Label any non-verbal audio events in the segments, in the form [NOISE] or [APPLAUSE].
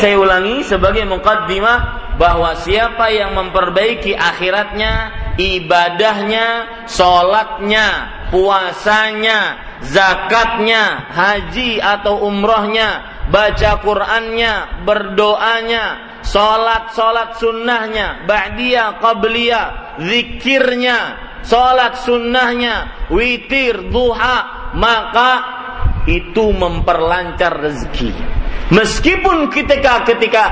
saya ulangi sebagai mukaddimah bahwa siapa yang memperbaiki akhiratnya, ibadahnya, sholatnya, puasanya, zakatnya, haji atau umrohnya, baca Qur'annya, berdoanya, sholat sholat sunnahnya, ba'diyah, qabliyah, zikirnya, sholat sunnahnya, witir, duha, maka itu memperlancar rezeki. Meskipun ketika ketika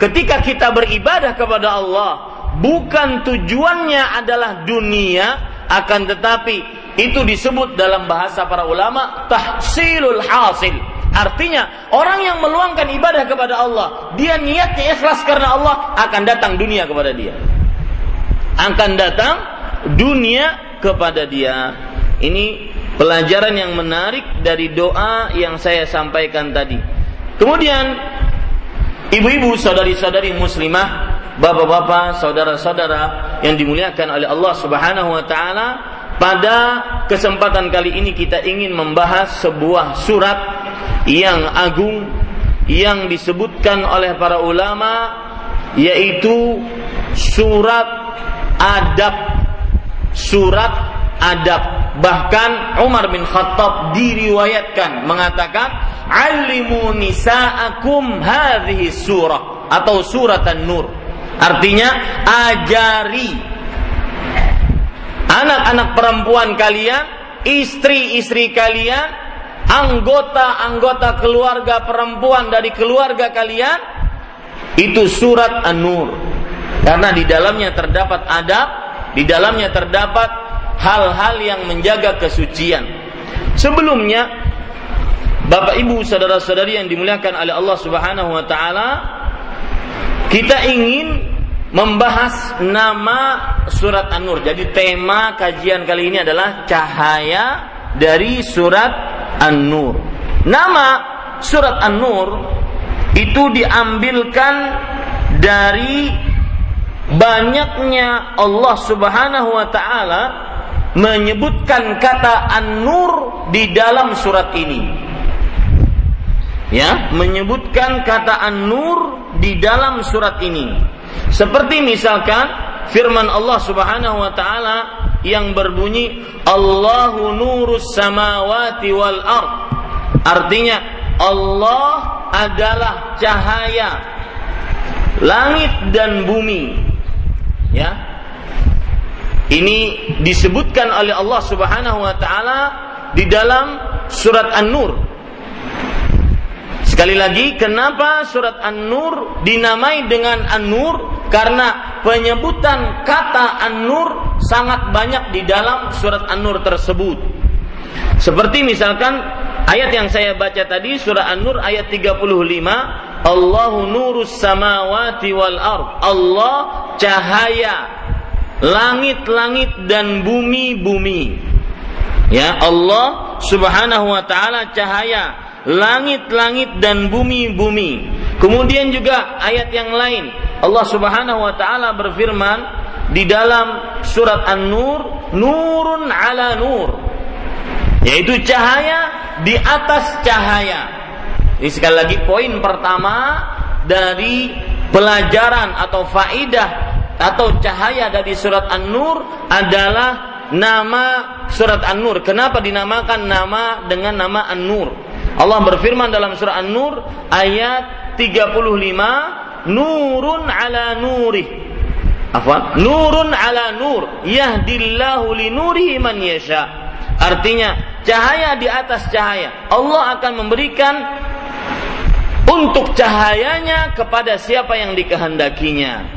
ketika kita beribadah kepada Allah bukan tujuannya adalah dunia akan tetapi itu disebut dalam bahasa para ulama tahsilul hasil. Artinya orang yang meluangkan ibadah kepada Allah, dia niatnya ikhlas karena Allah akan datang dunia kepada dia. Akan datang dunia kepada dia. Ini pelajaran yang menarik dari doa yang saya sampaikan tadi. Kemudian ibu-ibu, saudari-saudari muslimah, bapak-bapak, saudara-saudara yang dimuliakan oleh Allah Subhanahu wa taala, pada kesempatan kali ini kita ingin membahas sebuah surat yang agung yang disebutkan oleh para ulama yaitu surat adab surat adab Bahkan Umar bin Khattab diriwayatkan mengatakan, "Alimu nisa'akum hadhihi surah" atau surat An-Nur. Artinya ajari anak-anak perempuan kalian, istri-istri kalian, anggota-anggota keluarga perempuan dari keluarga kalian itu surat An-Nur. Karena di dalamnya terdapat adab, di dalamnya terdapat hal-hal yang menjaga kesucian. Sebelumnya, Bapak Ibu saudara-saudari yang dimuliakan oleh Allah Subhanahu wa taala, kita ingin membahas nama surat An-Nur. Jadi tema kajian kali ini adalah cahaya dari surat An-Nur. Nama surat An-Nur itu diambilkan dari banyaknya Allah Subhanahu wa taala menyebutkan kata An-Nur di dalam surat ini. Ya, menyebutkan kata An-Nur di dalam surat ini. Seperti misalkan firman Allah Subhanahu wa taala yang berbunyi Allahu nurus samawati wal ard. Artinya Allah adalah cahaya langit dan bumi. Ya, ini disebutkan oleh Allah Subhanahu wa taala di dalam surat An-Nur. Sekali lagi, kenapa surat An-Nur dinamai dengan An-Nur? Karena penyebutan kata An-Nur sangat banyak di dalam surat An-Nur tersebut. Seperti misalkan ayat yang saya baca tadi surah An-Nur ayat 35 Allahu nurus samawati wal ard. Allah cahaya langit-langit dan bumi-bumi. Ya, Allah Subhanahu wa taala cahaya langit-langit dan bumi-bumi. Kemudian juga ayat yang lain, Allah Subhanahu wa taala berfirman di dalam surat An-Nur, nurun ala nur. Yaitu cahaya di atas cahaya. Ini sekali lagi poin pertama dari pelajaran atau faidah atau cahaya dari surat An-Nur adalah nama surat An-Nur. Kenapa dinamakan nama dengan nama An-Nur? Allah berfirman dalam surat An-Nur ayat 35, Nurun ala nuri. Apa? Nurun ala nur. Yahdillahu li nurihi man yasha. Artinya, cahaya di atas cahaya. Allah akan memberikan untuk cahayanya kepada siapa yang dikehendakinya.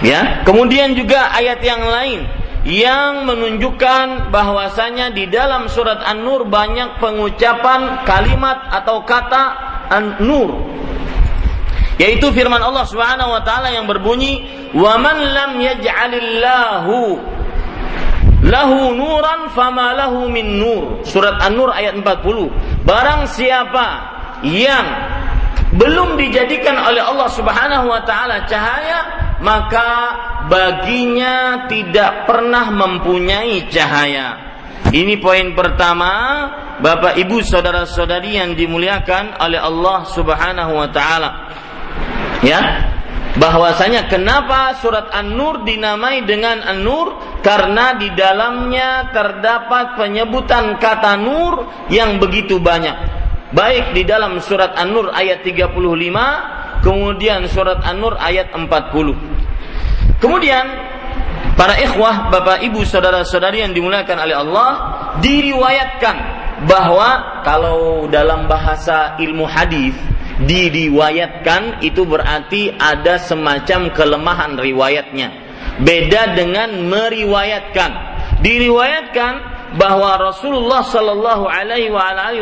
Ya, kemudian juga ayat yang lain yang menunjukkan bahwasanya di dalam surat An-Nur banyak pengucapan kalimat atau kata An-Nur. Yaitu firman Allah Subhanahu wa taala yang berbunyi wa man lam yaj'alillahu lahu nuran fama lahu min nur. Surat An-Nur ayat 40 barang siapa yang belum dijadikan oleh Allah Subhanahu wa taala cahaya maka baginya tidak pernah mempunyai cahaya. Ini poin pertama, Bapak Ibu saudara-saudari yang dimuliakan oleh Allah Subhanahu wa taala. Ya, bahwasanya kenapa surat An-Nur dinamai dengan An-Nur karena di dalamnya terdapat penyebutan kata nur yang begitu banyak. Baik di dalam surat An-Nur ayat 35, kemudian surat An-Nur ayat 40. Kemudian para ikhwah, Bapak Ibu, saudara-saudari yang dimuliakan oleh Allah, diriwayatkan bahwa kalau dalam bahasa ilmu hadis diriwayatkan itu berarti ada semacam kelemahan riwayatnya. Beda dengan meriwayatkan. Diriwayatkan bahwa Rasulullah Shallallahu Alaihi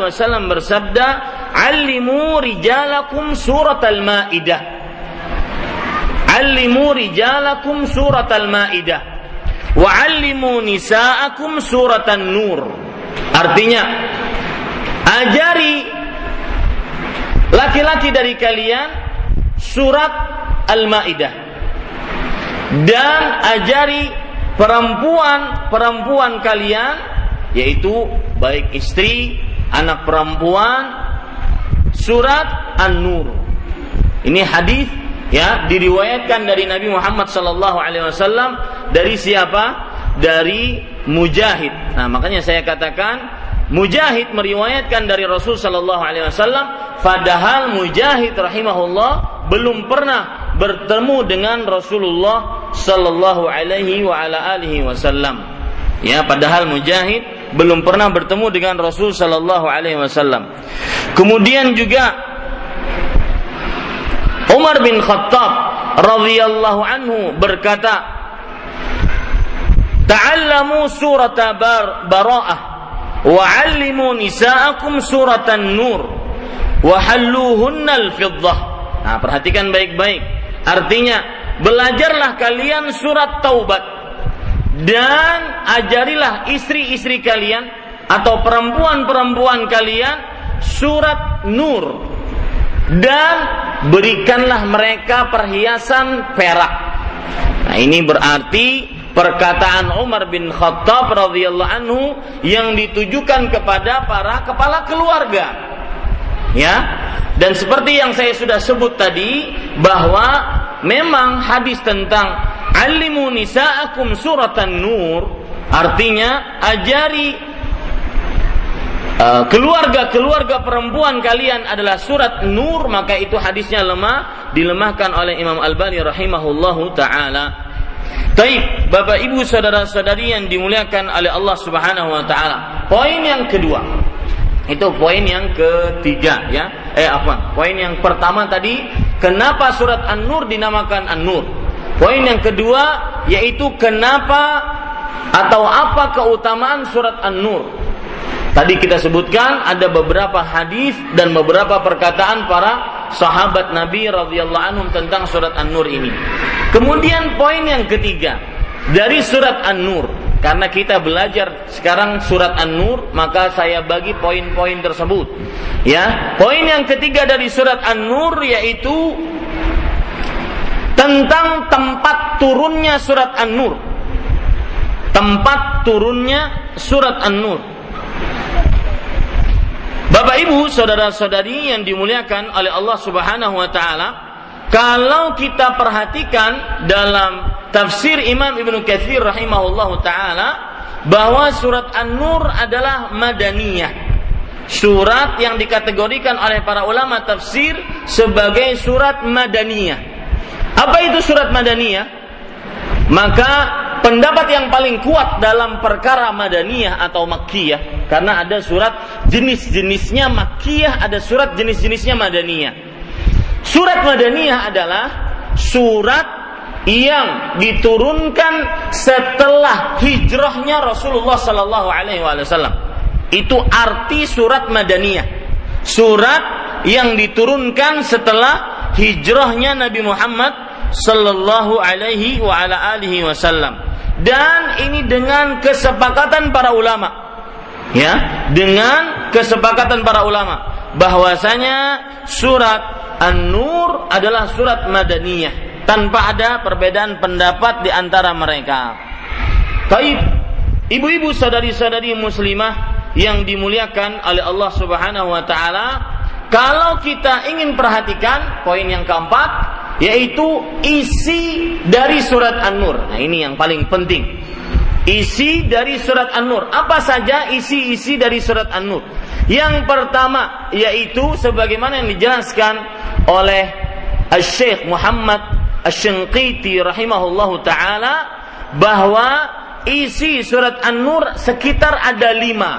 Wasallam bersabda, "Alimu rijalakum surat al-Maidah." Alimu rijalakum surat al-Maidah. Wa alimu nisaakum surat an-Nur. Artinya, ajari laki-laki dari kalian surat Al-Maidah dan ajari perempuan-perempuan kalian yaitu baik istri, anak perempuan surat An-Nur. Ini hadis ya diriwayatkan dari Nabi Muhammad sallallahu alaihi wasallam dari siapa? Dari Mujahid. Nah, makanya saya katakan Mujahid meriwayatkan dari Rasul Shallallahu Alaihi Wasallam, padahal Mujahid rahimahullah belum pernah bertemu dengan Rasulullah Shallallahu Alaihi Wasallam. Ya, padahal Mujahid belum pernah bertemu dengan Rasul Shallallahu Alaihi Wasallam. Kemudian juga Umar bin Khattab radhiyallahu anhu berkata, "Ta'allamu surat bar Bara'ah wa'allimu nisa'akum suratan nur wa halluhunnal fiddah. Nah, perhatikan baik-baik. Artinya, belajarlah kalian surat taubat dan ajarilah istri-istri kalian atau perempuan-perempuan kalian surat nur dan berikanlah mereka perhiasan perak. Nah, ini berarti perkataan Umar bin Khattab radhiyallahu anhu yang ditujukan kepada para kepala keluarga. Ya. Dan seperti yang saya sudah sebut tadi bahwa memang hadis tentang alimu nisaakum suratan nur artinya ajari uh, keluarga-keluarga perempuan kalian adalah surat nur maka itu hadisnya lemah dilemahkan oleh Imam Al-Bani rahimahullahu taala Taib, Bapak Ibu saudara-saudari yang dimuliakan oleh Allah Subhanahu wa taala. Poin yang kedua. Itu poin yang ketiga ya. Eh apa? Poin yang pertama tadi, kenapa surat An-Nur dinamakan An-Nur? Poin yang kedua yaitu kenapa atau apa keutamaan surat An-Nur? Tadi kita sebutkan ada beberapa hadis dan beberapa perkataan para sahabat Nabi radhiyallahu anhum tentang surat An-Nur ini. Kemudian poin yang ketiga dari surat An-Nur karena kita belajar sekarang surat An-Nur maka saya bagi poin-poin tersebut. Ya, poin yang ketiga dari surat An-Nur yaitu tentang tempat turunnya surat An-Nur. Tempat turunnya surat An-Nur. Bapak Ibu, saudara-saudari yang dimuliakan oleh Allah Subhanahu wa taala, kalau kita perhatikan dalam tafsir Imam Ibnu Katsir rahimahullahu taala bahwa surat An-Nur adalah madaniyah. Surat yang dikategorikan oleh para ulama tafsir sebagai surat madaniyah. Apa itu surat madaniyah? Maka pendapat yang paling kuat dalam perkara Madaniyah atau Makkiyah karena ada surat jenis-jenisnya Makkiyah, ada surat jenis-jenisnya Madaniyah. Surat Madaniyah adalah surat yang diturunkan setelah hijrahnya Rasulullah Sallallahu Alaihi Wasallam. Itu arti surat Madaniyah. Surat yang diturunkan setelah hijrahnya Nabi Muhammad Sallallahu Alaihi Wasallam dan ini dengan kesepakatan para ulama ya dengan kesepakatan para ulama bahwasanya surat An-Nur adalah surat Madaniyah tanpa ada perbedaan pendapat di antara mereka. Taib, ibu-ibu sadari-sadari muslimah yang dimuliakan oleh Allah Subhanahu wa taala, kalau kita ingin perhatikan poin yang keempat, yaitu isi dari surat An-Nur. Nah, ini yang paling penting. Isi dari surat An-Nur. Apa saja isi-isi dari surat An-Nur? Yang pertama yaitu sebagaimana yang dijelaskan oleh Syekh Muhammad Asy-Syanqiti rahimahullahu taala bahwa isi surat An-Nur sekitar ada lima.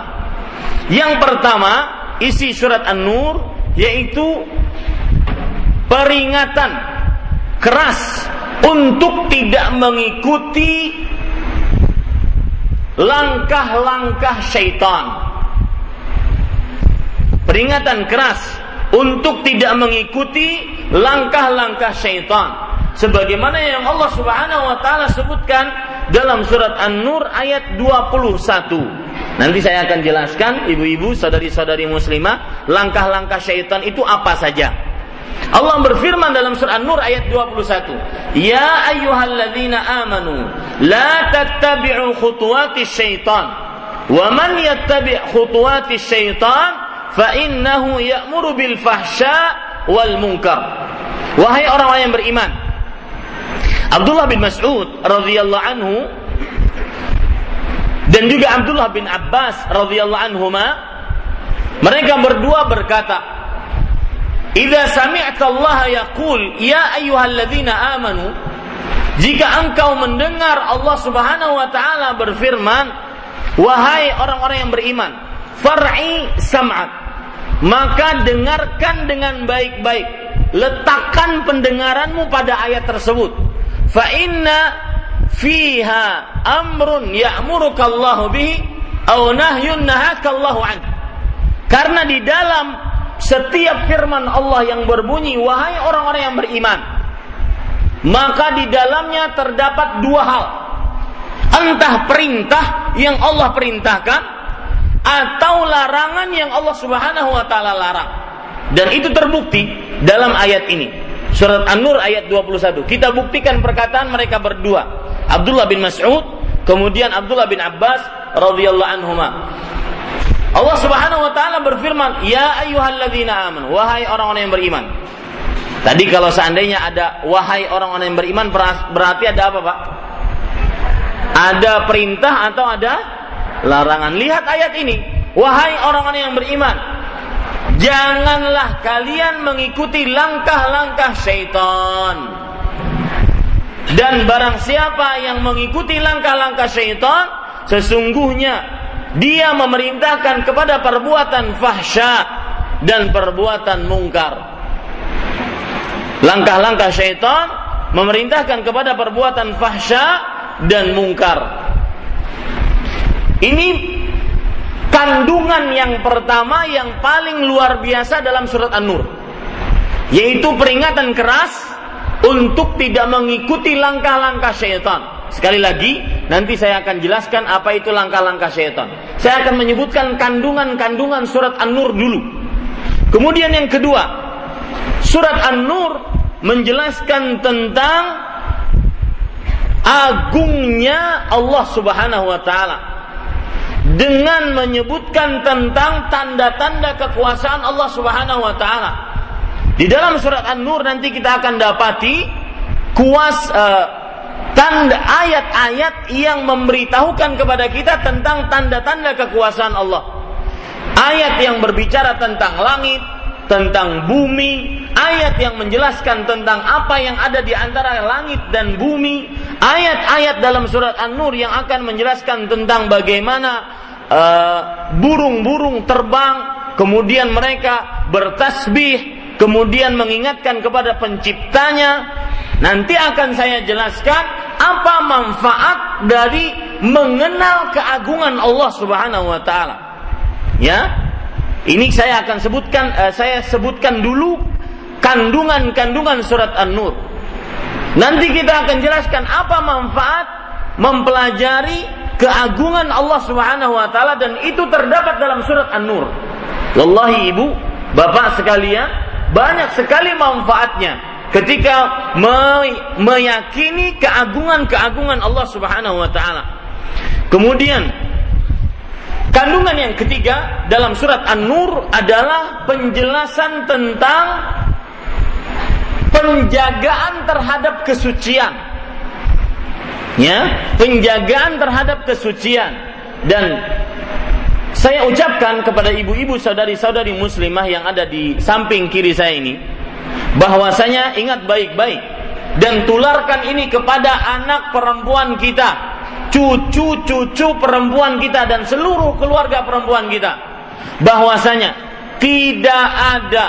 Yang pertama, isi surat An-Nur yaitu peringatan keras untuk tidak mengikuti langkah-langkah syaitan. Peringatan keras untuk tidak mengikuti langkah-langkah syaitan. Sebagaimana yang Allah Subhanahu wa taala sebutkan dalam surat An-Nur ayat 21. Nanti saya akan jelaskan ibu-ibu, saudari-saudari muslimah, langkah-langkah syaitan itu apa saja. Allah berfirman dalam surah An-Nur ayat 21, "Ya ayyuhalladzina amanu, la tattabi'u khutuwati syaitan, wa man yattabi' khutuwati syaitan fa innahu ya'muru bil fahsya wal munkar." Wahai orang-orang yang beriman, Abdullah bin Mas'ud radhiyallahu anhu dan juga Abdullah bin Abbas radhiyallahu anhuma mereka berdua berkata Idza sami'ta Allah yaqul ya ayyuhalladzina amanu jika engkau mendengar Allah Subhanahu wa taala berfirman wahai orang-orang yang beriman far'i sam'at maka dengarkan dengan baik-baik letakkan pendengaranmu pada ayat tersebut fa inna fiha amrun ya'muruka Allahu bihi aw nahyun nahaka Allahu an. Karena di dalam setiap firman Allah yang berbunyi wahai orang-orang yang beriman maka di dalamnya terdapat dua hal. Entah perintah yang Allah perintahkan atau larangan yang Allah Subhanahu wa taala larang. Dan itu terbukti dalam ayat ini Surat An-Nur ayat 21. Kita buktikan perkataan mereka berdua. Abdullah bin Mas'ud, kemudian Abdullah bin Abbas radhiyallahu anhuma. Allah Subhanahu wa taala berfirman, "Ya ayyuhalladzina amanu, wahai orang-orang yang beriman." Tadi kalau seandainya ada wahai orang-orang yang beriman berarti ada apa, Pak? Ada perintah atau ada larangan. Lihat ayat ini. Wahai orang-orang yang beriman, Janganlah kalian mengikuti langkah-langkah syaitan. Dan barang siapa yang mengikuti langkah-langkah syaitan, sesungguhnya dia memerintahkan kepada perbuatan fahsya dan perbuatan mungkar. Langkah-langkah syaitan memerintahkan kepada perbuatan fahsya dan mungkar. Ini kandungan yang pertama yang paling luar biasa dalam surat An-Nur yaitu peringatan keras untuk tidak mengikuti langkah-langkah syaitan. Sekali lagi, nanti saya akan jelaskan apa itu langkah-langkah syaitan. Saya akan menyebutkan kandungan-kandungan surat An-Nur dulu. Kemudian yang kedua, surat An-Nur menjelaskan tentang agungnya Allah Subhanahu wa taala dengan menyebutkan tentang tanda-tanda kekuasaan Allah Subhanahu wa taala. Di dalam surat An-Nur nanti kita akan dapati kuas uh, tanda ayat-ayat yang memberitahukan kepada kita tentang tanda-tanda kekuasaan Allah. Ayat yang berbicara tentang langit, tentang bumi, ayat yang menjelaskan tentang apa yang ada di antara langit dan bumi, ayat-ayat dalam surat An-Nur yang akan menjelaskan tentang bagaimana Eh, burung-burung uh, terbang, kemudian mereka bertasbih, kemudian mengingatkan kepada penciptanya. Nanti akan saya jelaskan apa manfaat dari mengenal keagungan Allah Subhanahu wa taala. Ya. Ini saya akan sebutkan uh, saya sebutkan dulu kandungan-kandungan surat An-Nur. Nanti kita akan jelaskan apa manfaat mempelajari keagungan Allah Subhanahu wa taala dan itu terdapat dalam surat An-Nur. Wallahi Ibu, Bapak sekalian, banyak sekali manfaatnya ketika meyakini keagungan-keagungan Allah Subhanahu wa taala. Kemudian kandungan yang ketiga dalam surat An-Nur adalah penjelasan tentang penjagaan terhadap kesucian. Ya, penjagaan terhadap kesucian dan saya ucapkan kepada ibu-ibu saudari-saudari muslimah yang ada di samping kiri saya ini bahwasanya ingat baik-baik dan tularkan ini kepada anak perempuan kita, cucu-cucu perempuan kita dan seluruh keluarga perempuan kita bahwasanya tidak ada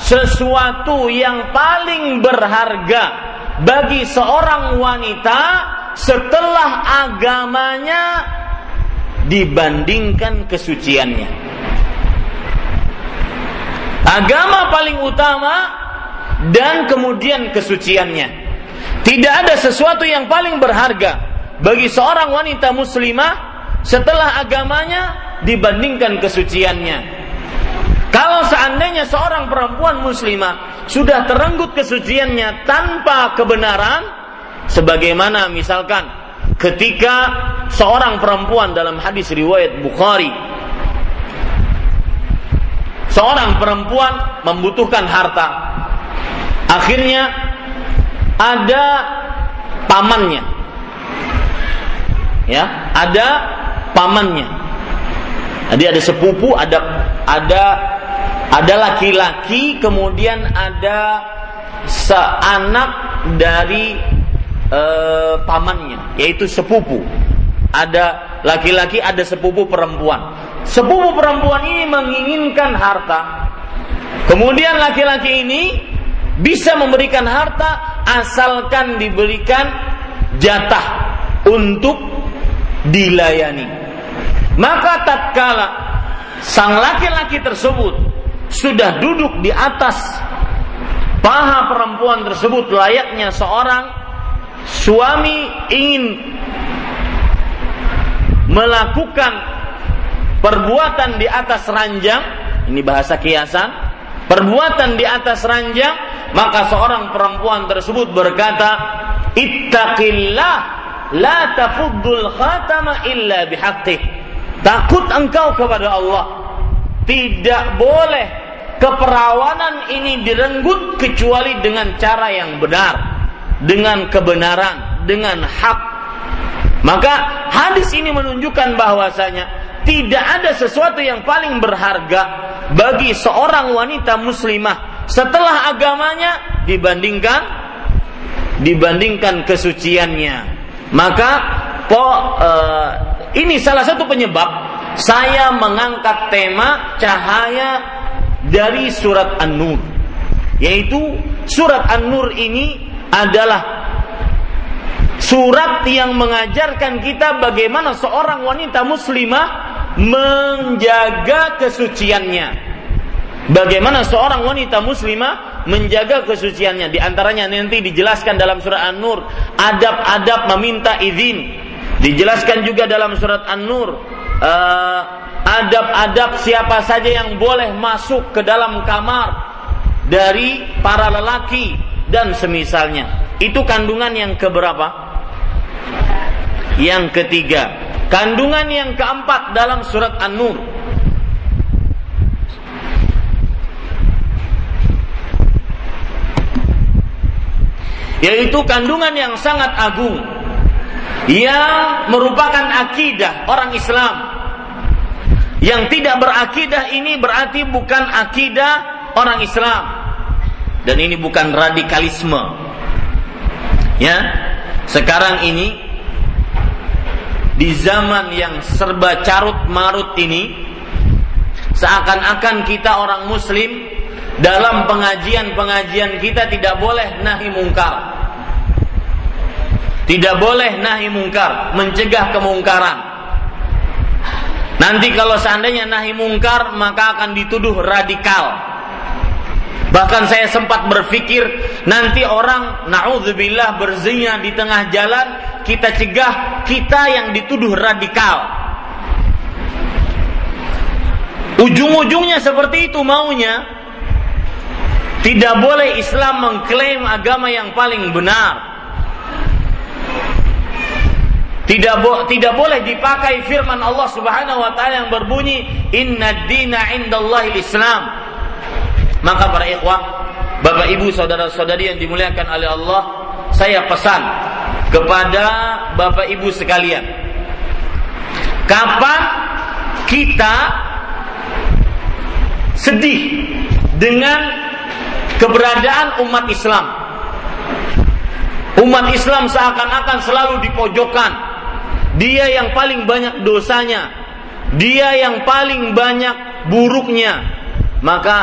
sesuatu yang paling berharga bagi seorang wanita setelah agamanya dibandingkan kesuciannya. Agama paling utama dan kemudian kesuciannya. Tidak ada sesuatu yang paling berharga bagi seorang wanita muslimah setelah agamanya dibandingkan kesuciannya. Kalau seandainya seorang perempuan muslimah sudah terenggut kesuciannya tanpa kebenaran, sebagaimana misalkan ketika seorang perempuan dalam hadis riwayat Bukhari, seorang perempuan membutuhkan harta, akhirnya ada pamannya, ya, ada pamannya. Jadi ada sepupu, ada ada ada laki-laki, kemudian ada seanak dari e, pamannya, yaitu sepupu. Ada laki-laki, ada sepupu perempuan. Sepupu perempuan ini menginginkan harta. Kemudian laki-laki ini bisa memberikan harta asalkan diberikan jatah untuk dilayani. Maka tatkala sang laki-laki tersebut sudah duduk di atas paha perempuan tersebut layaknya seorang suami ingin melakukan perbuatan di atas ranjang, ini bahasa kiasan, perbuatan di atas ranjang, maka seorang perempuan tersebut berkata, "Ittaqillah la tafuddul khatama illa bihaqqih." Takut engkau kepada Allah. Tidak boleh keperawanan ini direnggut kecuali dengan cara yang benar, dengan kebenaran, dengan hak. Maka hadis ini menunjukkan bahwasanya tidak ada sesuatu yang paling berharga bagi seorang wanita muslimah setelah agamanya dibandingkan dibandingkan kesuciannya. Maka po, uh, ini salah satu penyebab saya mengangkat tema cahaya dari surat An-Nur. Yaitu surat An-Nur ini adalah surat yang mengajarkan kita bagaimana seorang wanita muslimah menjaga kesuciannya. Bagaimana seorang wanita muslimah menjaga kesuciannya. Di antaranya nanti dijelaskan dalam surat An-Nur adab-adab meminta izin Dijelaskan juga dalam surat An-Nur uh, adab-adab siapa saja yang boleh masuk ke dalam kamar dari para lelaki dan semisalnya. Itu kandungan yang keberapa? Yang ketiga. Kandungan yang keempat dalam surat An-Nur. Yaitu kandungan yang sangat agung yang merupakan akidah orang Islam. Yang tidak berakidah ini berarti bukan akidah orang Islam. Dan ini bukan radikalisme. Ya. Sekarang ini di zaman yang serba carut marut ini seakan-akan kita orang muslim dalam pengajian-pengajian kita tidak boleh nahi mungkar tidak boleh nahi mungkar, mencegah kemungkaran. Nanti kalau seandainya nahi mungkar maka akan dituduh radikal. Bahkan saya sempat berpikir nanti orang naudzubillah berzina di tengah jalan kita cegah kita yang dituduh radikal. Ujung-ujungnya seperti itu maunya. Tidak boleh Islam mengklaim agama yang paling benar. Tidak bo tidak boleh dipakai firman Allah Subhanahu wa taala yang berbunyi inna dina indallahil Islam. Maka para ikhwah, Bapak Ibu saudara-saudari yang dimuliakan oleh Allah, saya pesan kepada Bapak Ibu sekalian. Kapan kita sedih dengan keberadaan umat Islam? Umat Islam seakan-akan selalu dipojokkan. Dia yang paling banyak dosanya, dia yang paling banyak buruknya. Maka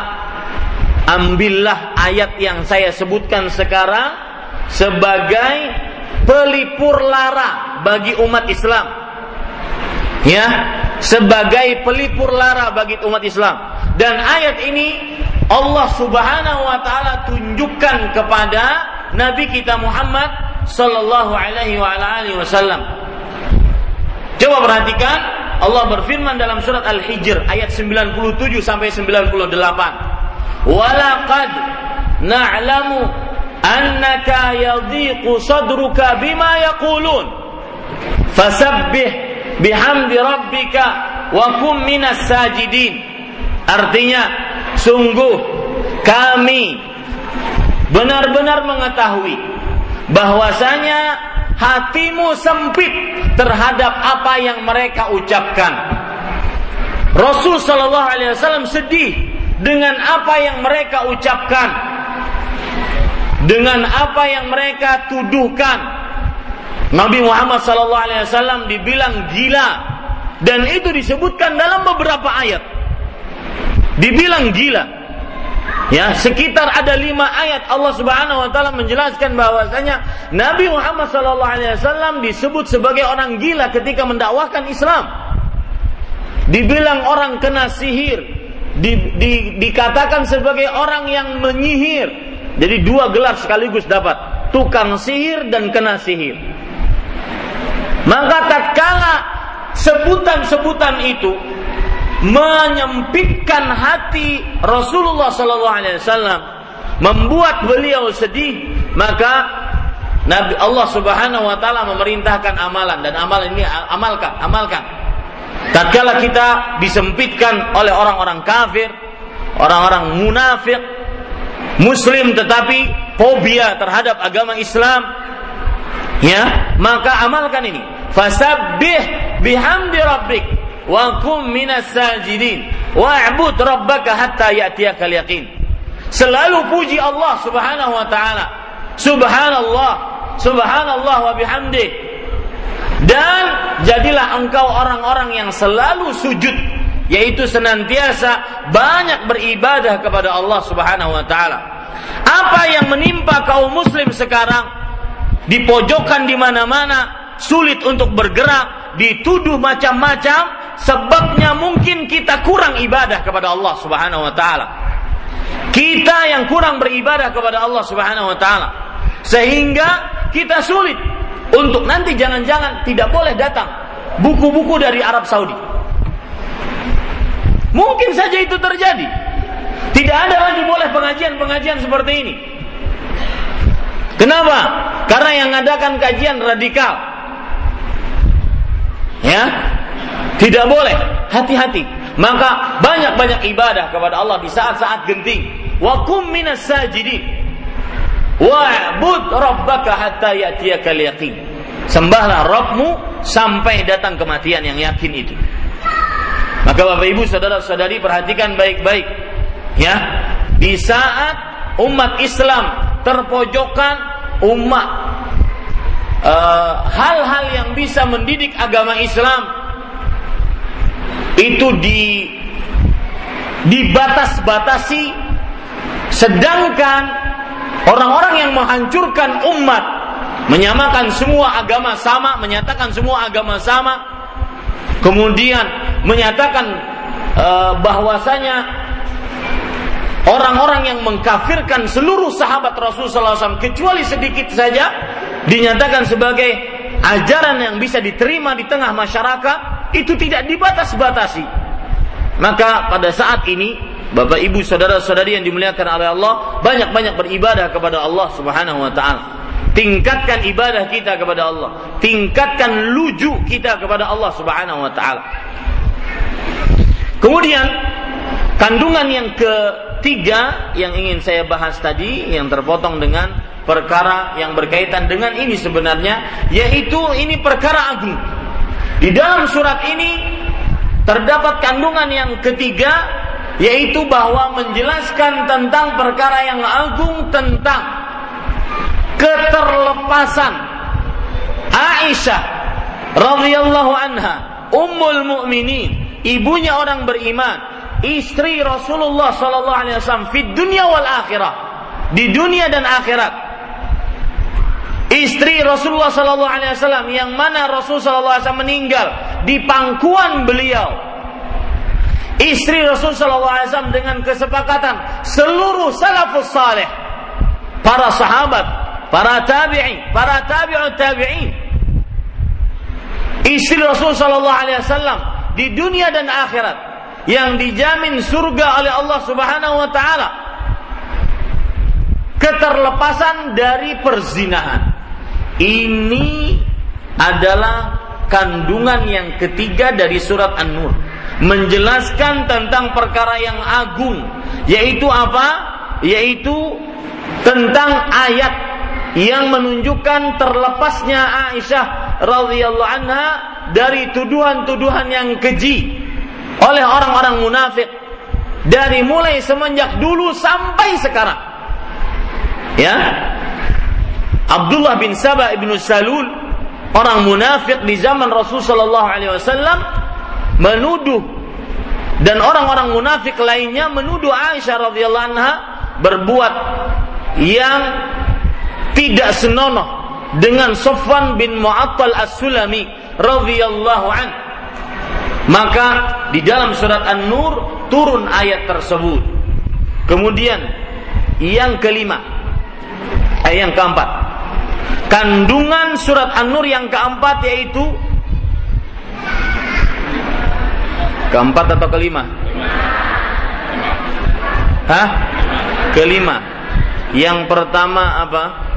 ambillah ayat yang saya sebutkan sekarang sebagai pelipur lara bagi umat Islam. Ya, sebagai pelipur lara bagi umat Islam. Dan ayat ini Allah Subhanahu wa taala tunjukkan kepada Nabi kita Muhammad sallallahu alaihi wa alihi wasallam. Coba perhatikan Allah berfirman dalam surat Al-Hijr ayat 97 sampai 98. Walaqad na'lamu annaka yadhiqu sadruka bima yaqulun fasabbih bihamdi rabbika wa kum minas sajidin. Artinya, sungguh kami benar-benar mengetahui bahwasanya hatimu sempit terhadap apa yang mereka ucapkan. Rasul Shallallahu Alaihi Wasallam sedih dengan apa yang mereka ucapkan, dengan apa yang mereka tuduhkan. Nabi Muhammad SAW dibilang gila dan itu disebutkan dalam beberapa ayat. Dibilang gila. Ya, sekitar ada lima ayat Allah Subhanahu Wa Taala menjelaskan bahwasanya Nabi Muhammad SAW disebut sebagai orang gila ketika mendakwahkan Islam. Dibilang orang kena sihir, di, di, dikatakan sebagai orang yang menyihir. Jadi dua gelar sekaligus dapat, tukang sihir dan kena sihir. Maka tatkala sebutan-sebutan itu menyempitkan hati Rasulullah sallallahu alaihi wasallam, membuat beliau sedih, maka Nabi Allah Subhanahu wa taala memerintahkan amalan dan amalan ini amalkan, amalkan. Tatkala kita disempitkan oleh orang-orang kafir, orang-orang munafik, muslim tetapi fobia terhadap agama Islam, ya, maka amalkan ini. Fasabbih bihamdi rabbik wa kum minas sajidin wa'bud rabbaka hatta ya'tiyakal yaqin. Selalu puji Allah Subhanahu wa taala. Subhanallah, subhanallah wa bihamdi dan jadilah engkau orang-orang yang selalu sujud yaitu senantiasa banyak beribadah kepada Allah Subhanahu wa taala. Apa yang menimpa kaum muslim sekarang dipojokkan di mana-mana, sulit untuk bergerak, dituduh macam-macam, sebabnya mungkin kita kurang ibadah kepada Allah Subhanahu wa taala. Kita yang kurang beribadah kepada Allah Subhanahu wa taala sehingga kita sulit untuk nanti jangan-jangan tidak boleh datang buku-buku dari Arab Saudi. Mungkin saja itu terjadi. Tidak ada lagi boleh pengajian-pengajian seperti ini. Kenapa? Karena yang mengadakan kajian radikal. Ya. Tidak boleh. Hati-hati. Maka banyak-banyak ibadah kepada Allah di saat-saat genting. Wa kum minas sajidin. Wa'bud rabbaka hatta ya'tiyakal yaqin. Sembahlah Rabbmu sampai datang kematian yang yakin itu. Maka Bapak Ibu saudara-saudari perhatikan baik-baik. Ya, di saat umat Islam terpojokkan umat eh, hal-hal yang bisa mendidik agama Islam itu di dibatas-batasi. Sedangkan Orang-orang yang menghancurkan umat, menyamakan semua agama sama, menyatakan semua agama sama, kemudian menyatakan uh, bahwasanya orang-orang yang mengkafirkan seluruh sahabat Rasulullah SAW kecuali sedikit saja dinyatakan sebagai ajaran yang bisa diterima di tengah masyarakat itu tidak dibatas-batasi. Maka pada saat ini Bapak Ibu saudara-saudari yang dimuliakan oleh Allah, banyak-banyak beribadah kepada Allah Subhanahu wa taala. Tingkatkan ibadah kita kepada Allah, tingkatkan luju kita kepada Allah Subhanahu wa taala. Kemudian kandungan yang ke ketiga yang ingin saya bahas tadi yang terpotong dengan perkara yang berkaitan dengan ini sebenarnya yaitu ini perkara agung. Di dalam surat ini terdapat kandungan yang ketiga yaitu bahwa menjelaskan tentang perkara yang agung tentang keterlepasan Aisyah radhiyallahu anha ummul mukminin ibunya orang beriman istri Rasulullah sallallahu alaihi wasallam di dunia wal akhirah di dunia dan akhirat istri Rasulullah sallallahu alaihi wasallam yang mana Rasul sallallahu alaihi wasallam meninggal di pangkuan beliau istri Rasul sallallahu alaihi wasallam dengan kesepakatan seluruh salafus saleh para sahabat para tabi'in para tabi'ut tabi'in istri Rasul sallallahu alaihi wasallam di dunia dan akhirat yang dijamin surga oleh Allah Subhanahu wa taala. Keterlepasan dari perzinahan. Ini adalah kandungan yang ketiga dari surat An-Nur. Menjelaskan tentang perkara yang agung, yaitu apa? Yaitu tentang ayat yang menunjukkan terlepasnya Aisyah radhiyallahu anha dari tuduhan-tuduhan yang keji oleh orang-orang munafik dari mulai semenjak dulu sampai sekarang. Ya. Abdullah bin Saba ibnu Salul orang munafik di zaman Rasul sallallahu alaihi wasallam menuduh dan orang-orang munafik lainnya menuduh Aisyah radhiyallahu anha berbuat yang tidak senonoh dengan Sofwan bin Mu'attal As-Sulami radhiyallahu anhu maka di dalam surat An-Nur turun ayat tersebut. Kemudian yang kelima, ayat yang keempat. Kandungan surat An-Nur yang keempat yaitu keempat atau kelima? Hah? Kelima. Yang pertama apa?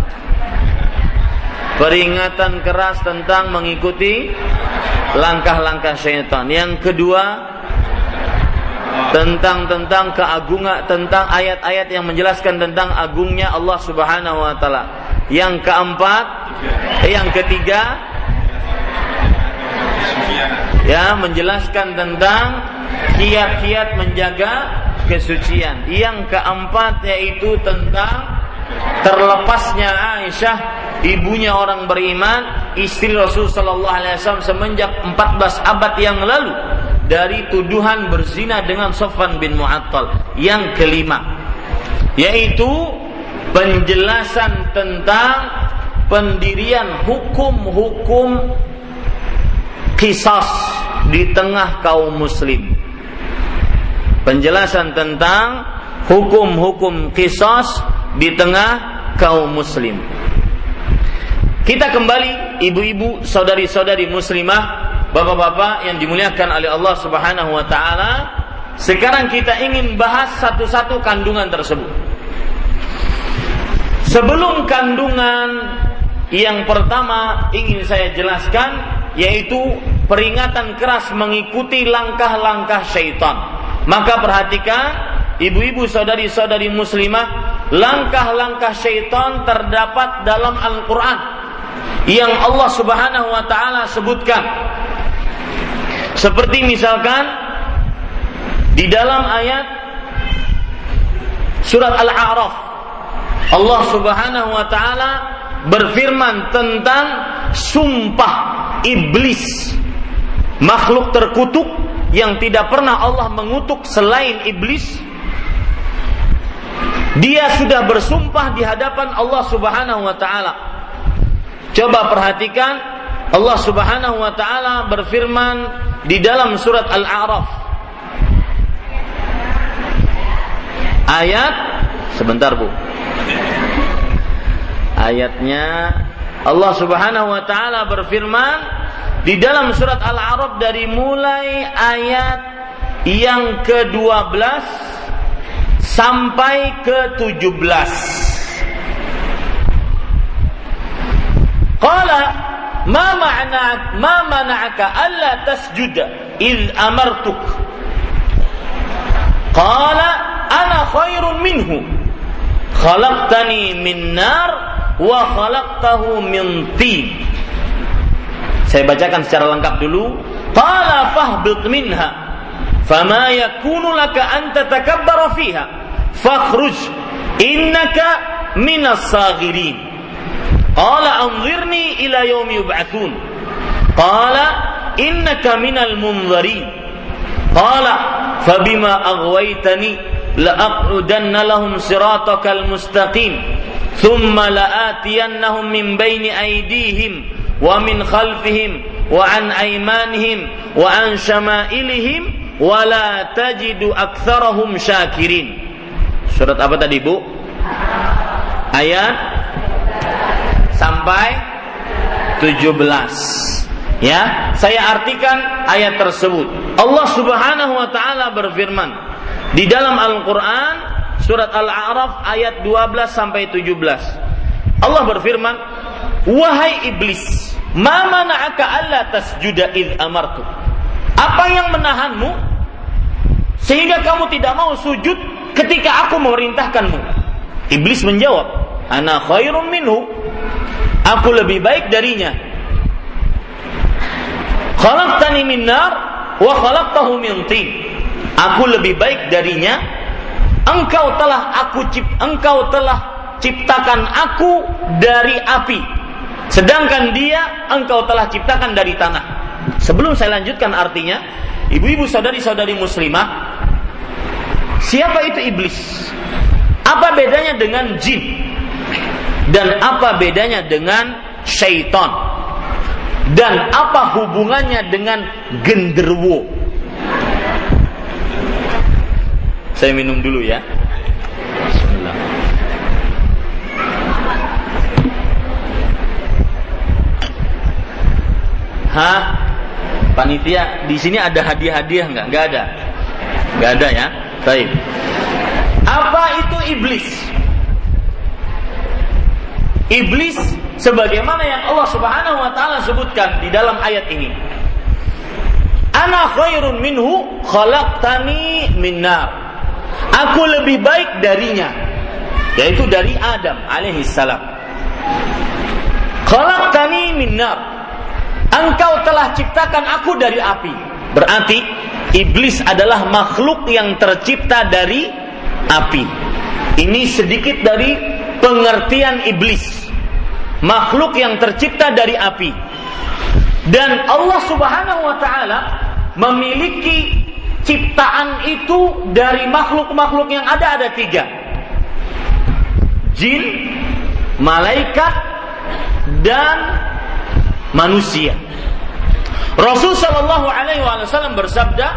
peringatan keras tentang mengikuti langkah-langkah syaitan. Yang kedua tentang tentang keagungan tentang ayat-ayat yang menjelaskan tentang agungnya Allah Subhanahu wa taala. Yang keempat, yang ketiga ya menjelaskan tentang kiat-kiat menjaga kesucian. Yang keempat yaitu tentang terlepasnya Aisyah ibunya orang beriman istri Rasul Shallallahu Alaihi Wasallam semenjak 14 abad yang lalu dari tuduhan berzina dengan Sofwan bin Mu'attal yang kelima yaitu penjelasan tentang pendirian hukum-hukum kisas di tengah kaum muslim penjelasan tentang hukum-hukum kisas di tengah kaum muslim. Kita kembali ibu-ibu, saudari-saudari muslimah, bapak-bapak yang dimuliakan oleh Allah Subhanahu wa taala. Sekarang kita ingin bahas satu-satu kandungan tersebut. Sebelum kandungan yang pertama ingin saya jelaskan yaitu peringatan keras mengikuti langkah-langkah syaitan. Maka perhatikan ibu-ibu saudari-saudari muslimah langkah-langkah syaitan terdapat dalam Al-Quran yang Allah Subhanahu wa Ta'ala sebutkan, seperti misalkan di dalam ayat surat Al-A'raf, Allah Subhanahu wa Ta'ala berfirman tentang sumpah iblis, makhluk terkutuk yang tidak pernah Allah mengutuk selain iblis dia sudah bersumpah di hadapan Allah Subhanahu wa taala. Coba perhatikan Allah Subhanahu wa taala berfirman di dalam surat Al-A'raf. Ayat sebentar Bu. Ayatnya Allah Subhanahu wa taala berfirman di dalam surat Al-A'raf dari mulai ayat yang ke-12 sampai ke 17. Qala ma ma'na ma mana'aka alla tasjuda il amartuk. Qala ana khairun minhu khalaqtani min nar wa khalaqtahu min tin. Saya bacakan secara lengkap dulu. Qala fahbit minha fama yakunu laka an tatakabbara fiha. Fakhruj innaka minas saghirin. Qala anzirni ila yaumi yub'atsun qala innaka minal munzirin qala fabima aghwaytani لأقعدن لهم صراطك المستقيم ثم لآتينهم من بين أيديهم ومن خلفهم وعن أيمانهم وعن شمائلهم ولا تجد أكثرهم شاكرين Surat apa tadi Bu? Ayat sampai 17. Ya, saya artikan ayat tersebut. Allah Subhanahu wa taala berfirman di dalam Al-Qur'an surat Al-A'raf ayat 12 sampai 17. Allah berfirman, "Wahai iblis, ma mana'aka alla tasjuda id amartu?" Apa yang menahanmu sehingga kamu tidak mau sujud ketika aku memerintahkanmu? Iblis menjawab, "Ana khairum minhu." Aku lebih baik darinya. Khalaqtani min nar wa khalaqtahu min tin. Aku lebih baik darinya. Engkau telah aku cip, engkau telah ciptakan aku dari api. Sedangkan dia engkau telah ciptakan dari tanah. Sebelum saya lanjutkan artinya, ibu-ibu saudari-saudari muslimah, siapa itu iblis? Apa bedanya dengan jin? Dan apa bedanya dengan syaitan? Dan apa hubungannya dengan genderwo? Saya minum dulu ya. Bismillah. Hah? Panitia di sini ada hadiah-hadiah nggak? Nggak ada. Nggak ada ya. Baik. Apa itu iblis? Iblis sebagaimana yang Allah Subhanahu wa taala sebutkan di dalam ayat ini. Ana khairun minhu khalaqtani min nar. Aku lebih baik darinya yaitu dari Adam alaihi salam. Khalaqtani min nar. Engkau telah ciptakan aku dari api. Berarti iblis adalah makhluk yang tercipta dari api. Ini sedikit dari pengertian iblis. Makhluk yang tercipta dari api. Dan Allah Subhanahu wa taala memiliki ciptaan itu dari makhluk-makhluk yang ada ada tiga. Jin, malaikat, dan manusia. Rasul Shallallahu Alaihi Wasallam bersabda,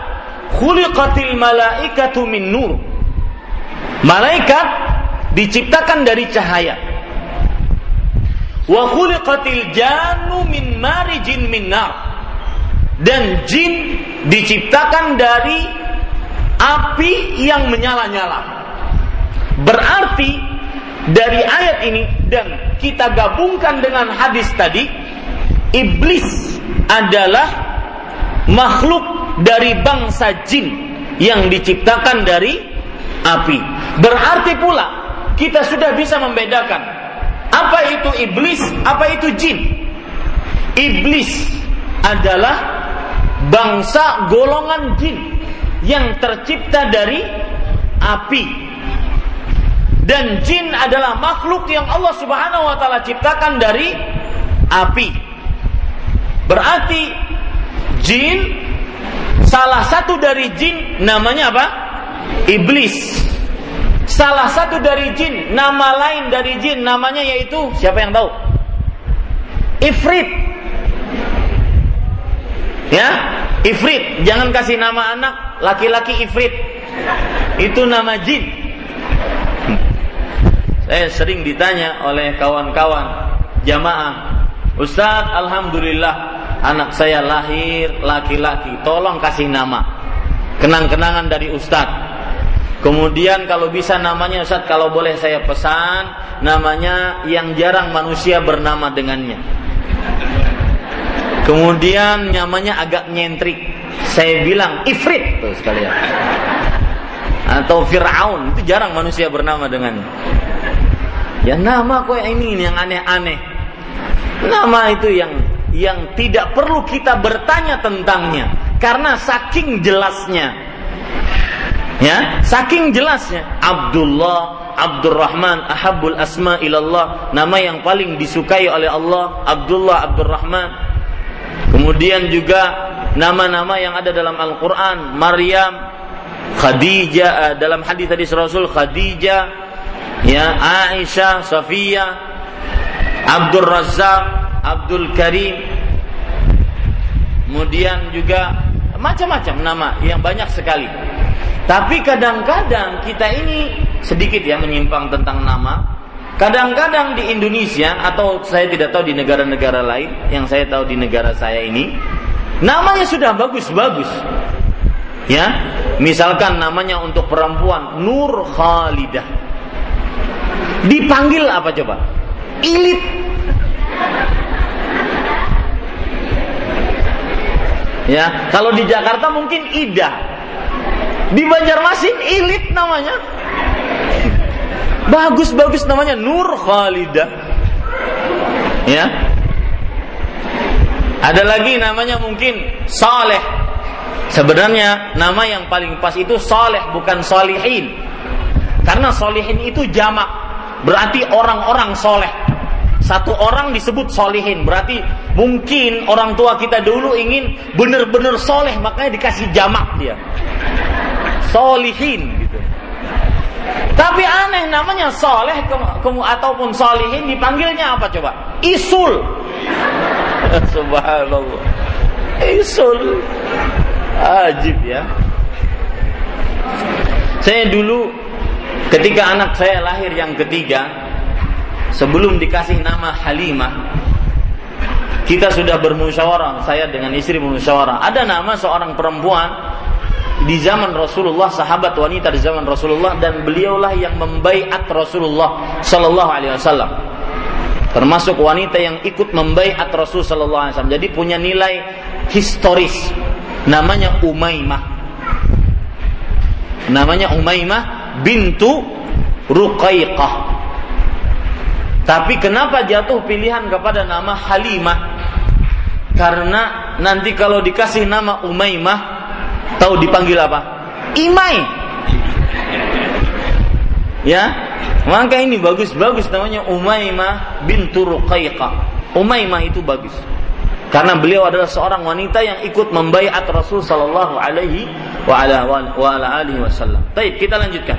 "Khuliqatil malaikatu min nur." Malaikat diciptakan dari cahaya. Wa khuliqatil jannu min marijin min nar. Dan jin diciptakan dari api yang menyala-nyala. Berarti dari ayat ini dan kita gabungkan dengan hadis tadi, iblis adalah makhluk dari bangsa jin yang diciptakan dari api. Berarti pula kita sudah bisa membedakan apa itu iblis, apa itu jin. Iblis adalah bangsa golongan jin yang tercipta dari api. Dan jin adalah makhluk yang Allah Subhanahu wa taala ciptakan dari api. Berarti jin salah satu dari jin namanya apa? Iblis. Salah satu dari jin, nama lain dari jin namanya yaitu siapa yang tahu? Ifrit. Ya, Ifrit. Jangan kasih nama anak laki-laki Ifrit. Itu nama jin. Saya sering ditanya oleh kawan-kawan jamaah, Ustadz, alhamdulillah anak saya lahir laki-laki. Tolong kasih nama. Kenang-kenangan dari Ustadz. Kemudian kalau bisa namanya Ustaz kalau boleh saya pesan namanya yang jarang manusia bernama dengannya. Kemudian namanya agak nyentrik. Saya bilang ifrit tuh sekalian. atau Fir'aun itu jarang manusia bernama dengannya. Ya nama kok ini, ini yang aneh-aneh. Nama itu yang yang tidak perlu kita bertanya tentangnya karena saking jelasnya. Ya, saking jelasnya Abdullah, Abdurrahman, ahabul asma ilallah, nama yang paling disukai oleh Allah, Abdullah, Abdurrahman. Kemudian juga nama-nama yang ada dalam Al-Qur'an, Maryam, Khadijah eh, dalam hadis hadis Rasul Khadijah ya Aisyah Safia Abdul Razak Abdul Karim. Kemudian juga macam-macam nama yang banyak sekali. Tapi kadang-kadang kita ini sedikit ya menyimpang tentang nama kadang-kadang di Indonesia atau saya tidak tahu di negara-negara lain yang saya tahu di negara saya ini namanya sudah bagus-bagus Ya, misalkan namanya untuk perempuan Nur Khalidah. Dipanggil apa coba? Ilit. Ya, kalau di Jakarta mungkin Ida. Di Banjarmasin Ilit namanya. Bagus-bagus namanya Nur Khalidah. Ya. Ada lagi namanya mungkin Saleh Sebenarnya nama yang paling pas itu soleh bukan solihin. Karena solihin itu jamak. Berarti orang-orang soleh. Satu orang disebut solihin. Berarti mungkin orang tua kita dulu ingin benar-benar soleh. Makanya dikasih jamak dia. Solihin gitu. Tapi aneh namanya soleh ataupun solihin dipanggilnya apa coba? Isul. [LAUGHS] Subhanallah. Isul. Ajib ya. Saya dulu ketika anak saya lahir yang ketiga, sebelum dikasih nama Halimah, kita sudah bermusyawarah, saya dengan istri bermusyawarah. Ada nama seorang perempuan di zaman Rasulullah, sahabat wanita di zaman Rasulullah dan beliaulah yang membaiat Rasulullah sallallahu alaihi wasallam. Termasuk wanita yang ikut membaiat Rasul sallallahu alaihi wasallam. Jadi punya nilai historis namanya Umaymah. Namanya Umaymah bintu Ruqaiqah. Tapi kenapa jatuh pilihan kepada nama Halimah? Karena nanti kalau dikasih nama Umaymah, tahu dipanggil apa? Imai. Ya, maka ini bagus-bagus namanya Umaymah bintu Ruqaiqah. Umaymah itu bagus karena beliau adalah seorang wanita yang ikut membaiat Rasul sallallahu alaihi wasallam. Baik, kita lanjutkan.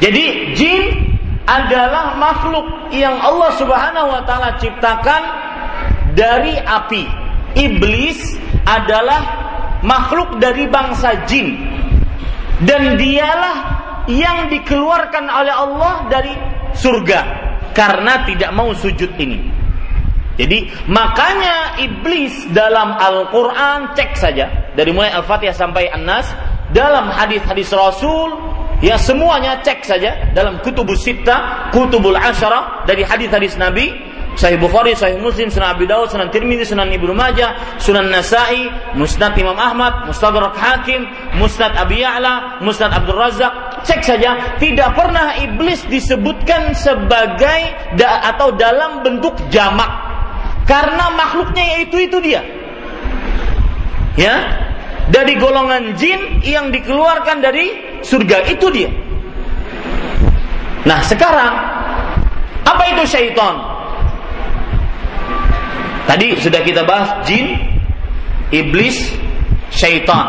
Jadi jin adalah makhluk yang Allah Subhanahu wa taala ciptakan dari api. Iblis adalah makhluk dari bangsa jin. Dan dialah yang dikeluarkan oleh Allah dari surga karena tidak mau sujud ini. Jadi makanya iblis dalam Al-Quran cek saja dari mulai Al-Fatihah sampai An-Nas dalam hadis-hadis Rasul ya semuanya cek saja dalam kutubus sita, kutubul asyara dari hadis-hadis Nabi Sahih Bukhari, Sahih Muslim, Sunan Abi Dawud, Sunan Tirmidzi, Sunan Ibnu Majah, Sunan Nasai, Musnad Imam Ahmad, Mustadrak Hakim, Musnad Abi Ya'la, Musnad Abdul Razak. Cek saja, tidak pernah iblis disebutkan sebagai da atau dalam bentuk jamak karena makhluknya yaitu itu dia. Ya. Dari golongan jin yang dikeluarkan dari surga itu dia. Nah, sekarang apa itu syaitan? Tadi sudah kita bahas jin, iblis, syaitan.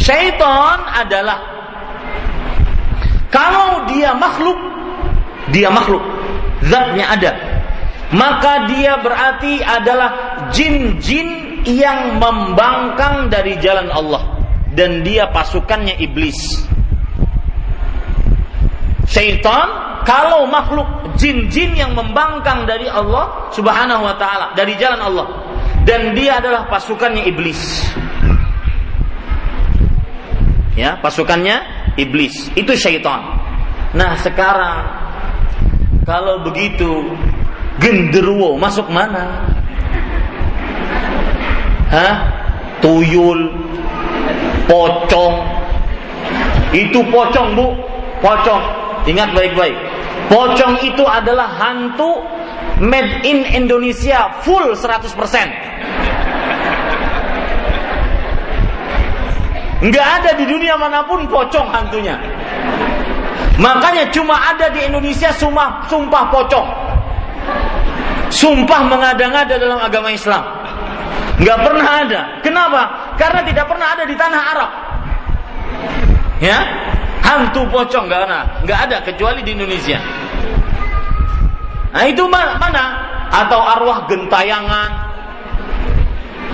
Syaitan adalah kalau dia makhluk, dia makhluk, zatnya ada, maka dia berarti adalah jin-jin yang membangkang dari jalan Allah dan dia pasukannya iblis. Syaitan kalau makhluk jin-jin yang membangkang dari Allah Subhanahu wa taala dari jalan Allah dan dia adalah pasukannya iblis. Ya, pasukannya iblis. Itu syaitan. Nah, sekarang kalau begitu genderuwo masuk mana? Hah? Tuyul, pocong, Itu pocong, Bu. Pocong. Ingat baik-baik. Pocong itu adalah hantu made in Indonesia full 100%. Nggak ada di dunia mana pun pocong hantunya. Makanya cuma ada di Indonesia sumpah, sumpah pocong. Sumpah mengada-ngada dalam agama Islam. Nggak pernah ada. Kenapa? Karena tidak pernah ada di tanah Arab. Ya, hantu pocong nggak ada, nggak ada kecuali di Indonesia. Nah itu mana? Atau arwah gentayangan,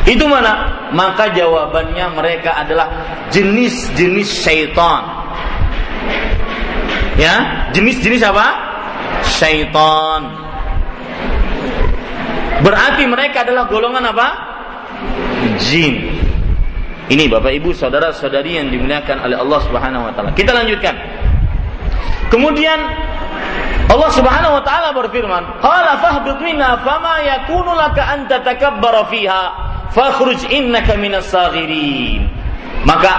itu mana? Maka jawabannya mereka adalah jenis-jenis syaitan. Ya, jenis-jenis apa? Syaitan. Berarti mereka adalah golongan apa? Jin. Ini Bapak Ibu saudara-saudari yang dimuliakan oleh Allah Subhanahu wa taala. Kita lanjutkan. Kemudian Allah Subhanahu wa taala berfirman, "Qala fahbit minha fama yakunu laka an tatakabbara fiha." fakhruj innaka minas saghirin. Maka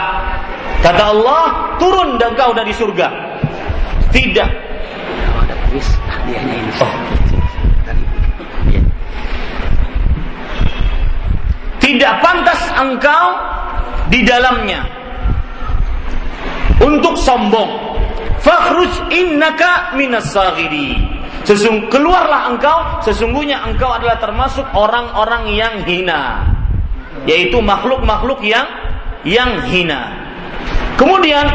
kata Allah, turun dan kau dari surga. Tidak. Oh. Tidak pantas engkau di dalamnya untuk sombong. Fakhruj innaka minas. Sesung keluarlah engkau, sesungguhnya engkau adalah termasuk orang-orang yang hina yaitu makhluk-makhluk yang yang hina. Kemudian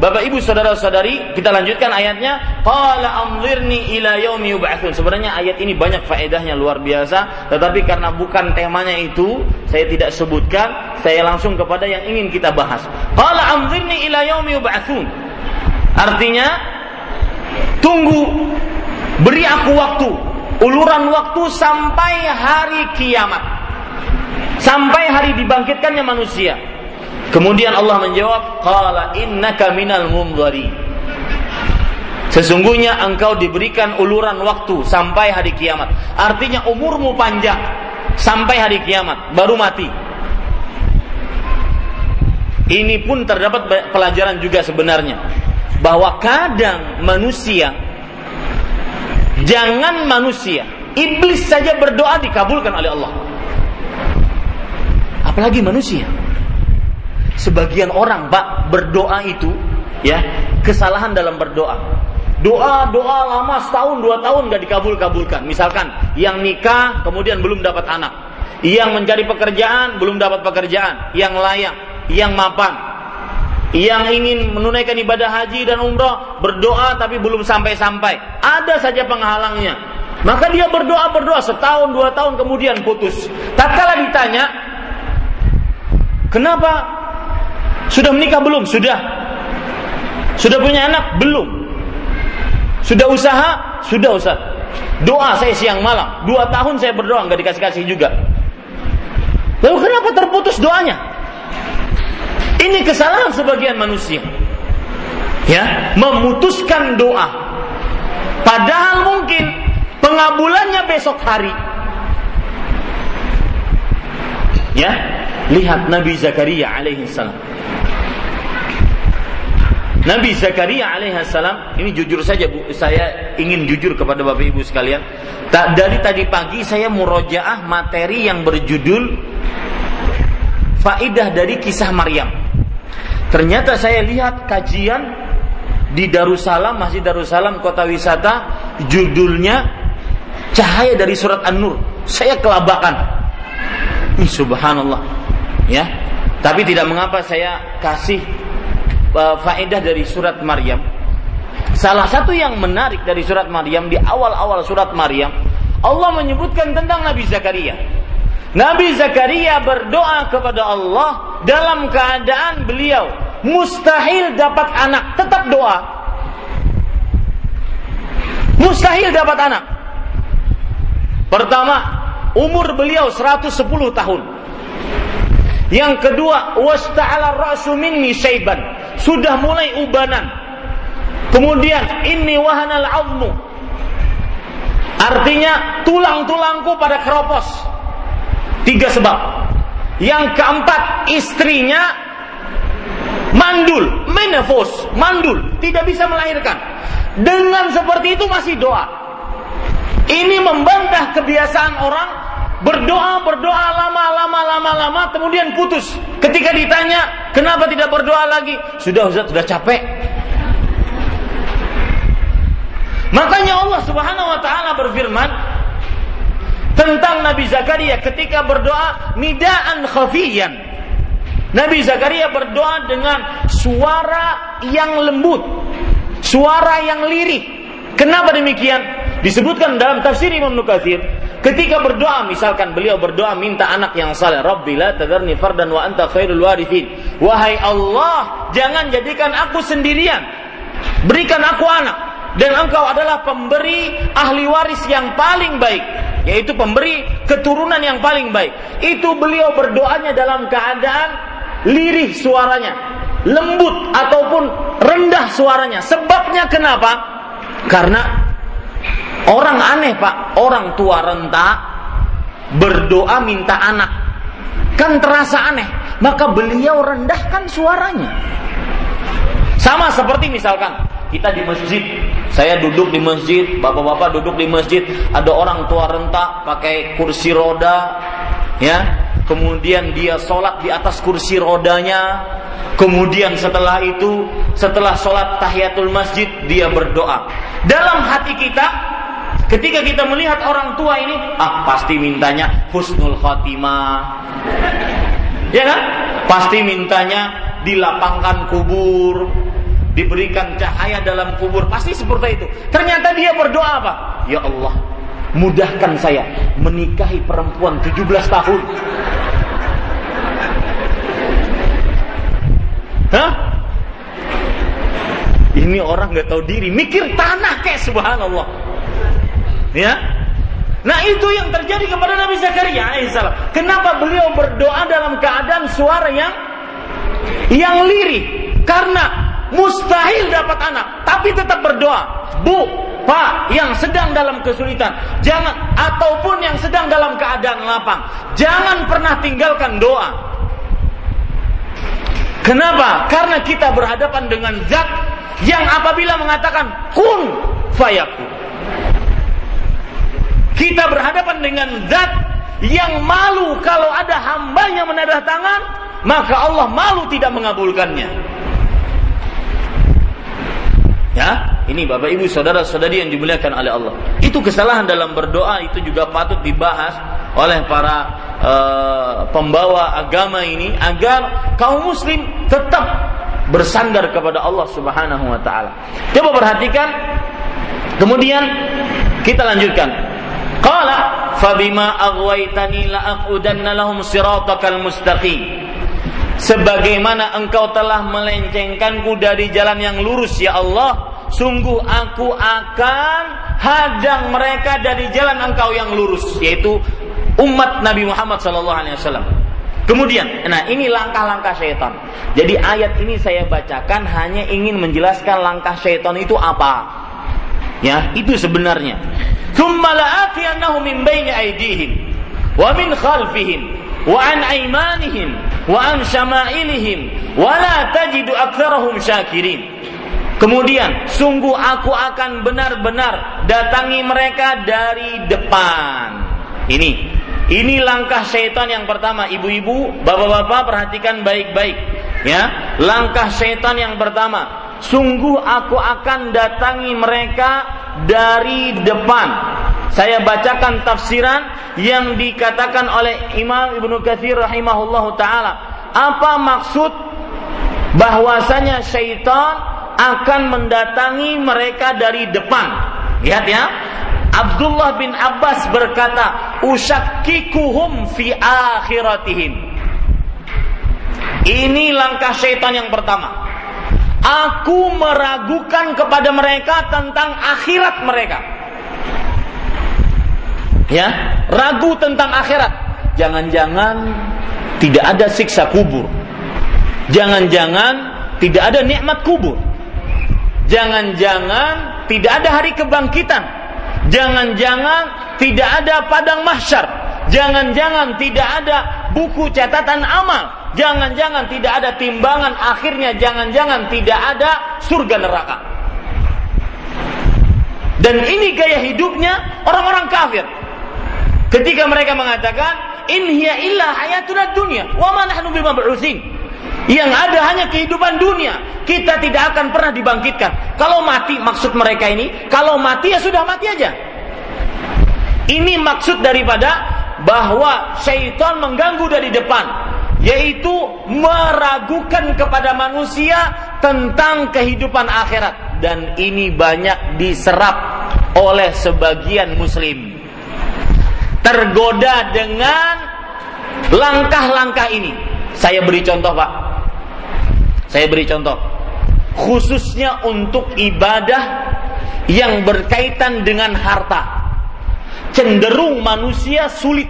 Bapak Ibu saudara-saudari, kita lanjutkan ayatnya. Qala anzirni ila yaumi yub'atsun. Sebenarnya ayat ini banyak faedahnya luar biasa, tetapi karena bukan temanya itu, saya tidak sebutkan, saya langsung kepada yang ingin kita bahas. Qala anzirni ila yaumi yub'atsun. Artinya tunggu beri aku waktu, uluran waktu sampai hari kiamat sampai hari dibangkitkannya manusia. Kemudian Allah menjawab, "Qala innaka minal munzari." Sesungguhnya engkau diberikan uluran waktu sampai hari kiamat. Artinya umurmu panjang sampai hari kiamat, baru mati. Ini pun terdapat pelajaran juga sebenarnya bahwa kadang manusia jangan manusia, iblis saja berdoa dikabulkan oleh Allah apalagi manusia. Sebagian orang, Pak, berdoa itu ya, kesalahan dalam berdoa. Doa doa lama setahun dua tahun nggak dikabul-kabulkan. Misalkan yang nikah kemudian belum dapat anak, yang mencari pekerjaan belum dapat pekerjaan, yang layak, yang mapan, yang ingin menunaikan ibadah haji dan umroh berdoa tapi belum sampai-sampai. Ada saja penghalangnya. Maka dia berdoa berdoa setahun dua tahun kemudian putus. Tak kala ditanya, Kenapa? Sudah menikah belum? Sudah. Sudah punya anak? Belum. Sudah usaha? Sudah Ustaz. Doa saya siang malam. Dua tahun saya berdoa nggak dikasih-kasih juga. Lalu kenapa terputus doanya? Ini kesalahan sebagian manusia. Ya, memutuskan doa. Padahal mungkin pengabulannya besok hari. Ya, Lihat Nabi Zakaria alaihi salam. Nabi Zakaria alaihi salam, ini jujur saja Bu, saya ingin jujur kepada Bapak Ibu sekalian. Tak dari tadi pagi saya murojaah materi yang berjudul Faidah dari kisah Maryam. Ternyata saya lihat kajian di Darussalam, Masjid Darussalam Kota Wisata, judulnya Cahaya dari Surat An-Nur. Saya kelabakan. Subhanallah ya tapi tidak mengapa saya kasih faedah dari surat Maryam. Salah satu yang menarik dari surat Maryam di awal-awal surat Maryam Allah menyebutkan tentang Nabi Zakaria. Nabi Zakaria berdoa kepada Allah dalam keadaan beliau mustahil dapat anak tetap doa. Mustahil dapat anak. Pertama umur beliau 110 tahun yang kedua, wasta'ala ra'su minni syaiban. Sudah mulai ubanan. Kemudian ini wahanal azmu. Artinya tulang-tulangku pada keropos. Tiga sebab. Yang keempat, istrinya mandul, menopause, mandul, tidak bisa melahirkan. Dengan seperti itu masih doa. Ini membantah kebiasaan orang berdoa berdoa lama lama lama lama kemudian putus. Ketika ditanya kenapa tidak berdoa lagi, sudah Ustaz sudah capek. Makanya Allah Subhanahu wa taala berfirman tentang Nabi Zakaria ketika berdoa nidaan khafiyan. Nabi Zakaria berdoa dengan suara yang lembut, suara yang lirih. Kenapa demikian? Disebutkan dalam tafsir Imam Nukathir, ketika berdoa misalkan beliau berdoa minta anak yang saleh, Rabbi la tadarni fardan wa anta khairul warithin. Wahai Allah, jangan jadikan aku sendirian. Berikan aku anak dan engkau adalah pemberi ahli waris yang paling baik yaitu pemberi keturunan yang paling baik itu beliau berdoanya dalam keadaan lirih suaranya lembut ataupun rendah suaranya sebabnya kenapa karena orang aneh pak. Orang tua renta berdoa minta anak. Kan terasa aneh. Maka beliau rendahkan suaranya. Sama seperti misalkan kita di masjid, saya duduk di masjid, bapak-bapak duduk di masjid, ada orang tua renta pakai kursi roda, ya, kemudian dia sholat di atas kursi rodanya, kemudian setelah itu, setelah sholat tahiyatul masjid, dia berdoa. Dalam hati kita, ketika kita melihat orang tua ini, ah pasti mintanya husnul khotimah, ya kan? Pasti mintanya dilapangkan kubur, diberikan cahaya dalam kubur pasti seperti itu ternyata dia berdoa apa ya Allah mudahkan saya menikahi perempuan 17 tahun Hah? Ini orang nggak tahu diri, mikir tanah kayak subhanallah. Ya, Nah itu yang terjadi kepada Nabi Zakaria alaihissalam. Kenapa beliau berdoa dalam keadaan suara yang yang lirih? Karena mustahil dapat anak, tapi tetap berdoa. Bu, Pak, yang sedang dalam kesulitan, jangan ataupun yang sedang dalam keadaan lapang, jangan pernah tinggalkan doa. Kenapa? Karena kita berhadapan dengan zat yang apabila mengatakan kun fayakun. Kita berhadapan dengan zat yang malu kalau ada hamba yang menadah tangan, maka Allah malu tidak mengabulkannya. Ya, ini Bapak Ibu saudara-saudari yang dimuliakan oleh Allah. Itu kesalahan dalam berdoa itu juga patut dibahas oleh para uh, pembawa agama ini agar kaum muslim tetap bersandar kepada Allah Subhanahu wa taala. Coba perhatikan kemudian kita lanjutkan. Qala fabima aghwaytani la aqudanna lahum siratakal mustaqim sebagaimana engkau telah melencengkanku dari jalan yang lurus ya Allah sungguh aku akan hadang mereka dari jalan engkau yang lurus yaitu umat Nabi Muhammad sallallahu alaihi wasallam Kemudian, nah ini langkah-langkah syaitan. Jadi ayat ini saya bacakan hanya ingin menjelaskan langkah syaitan itu apa. Ya, itu sebenarnya. Kemudian, sungguh aku akan benar-benar datangi mereka dari depan. Ini, ini langkah syaitan yang pertama. Ibu-ibu, bapak-bapak perhatikan baik-baik. Ya, langkah syaitan yang pertama. Sungguh aku akan datangi mereka dari depan. Saya bacakan tafsiran yang dikatakan oleh Imam Ibnu Katsir rahimahullah taala. Apa maksud bahwasanya syaitan akan mendatangi mereka dari depan? Lihat ya. Abdullah bin Abbas berkata, "Usakkikuhum fi akhiratihim." Ini langkah syaitan yang pertama. Aku meragukan kepada mereka tentang akhirat mereka. Ya ragu tentang akhirat. Jangan-jangan tidak ada siksa kubur. Jangan-jangan tidak ada nikmat kubur. Jangan-jangan tidak ada hari kebangkitan. Jangan-jangan tidak ada padang mahsyar. Jangan-jangan tidak ada buku catatan amal jangan-jangan tidak ada timbangan, akhirnya jangan-jangan tidak ada surga neraka. Dan ini gaya hidupnya orang-orang kafir. Ketika mereka mengatakan, "In hiya illa hayatuna dunya wa ma nahnu bimab'utsin." Yang ada hanya kehidupan dunia. Kita tidak akan pernah dibangkitkan. Kalau mati maksud mereka ini, kalau mati ya sudah mati aja. Ini maksud daripada bahwa syaitan mengganggu dari depan, yaitu meragukan kepada manusia tentang kehidupan akhirat dan ini banyak diserap oleh sebagian muslim. Tergoda dengan langkah-langkah ini. Saya beri contoh, Pak. Saya beri contoh. Khususnya untuk ibadah yang berkaitan dengan harta. Cenderung manusia sulit.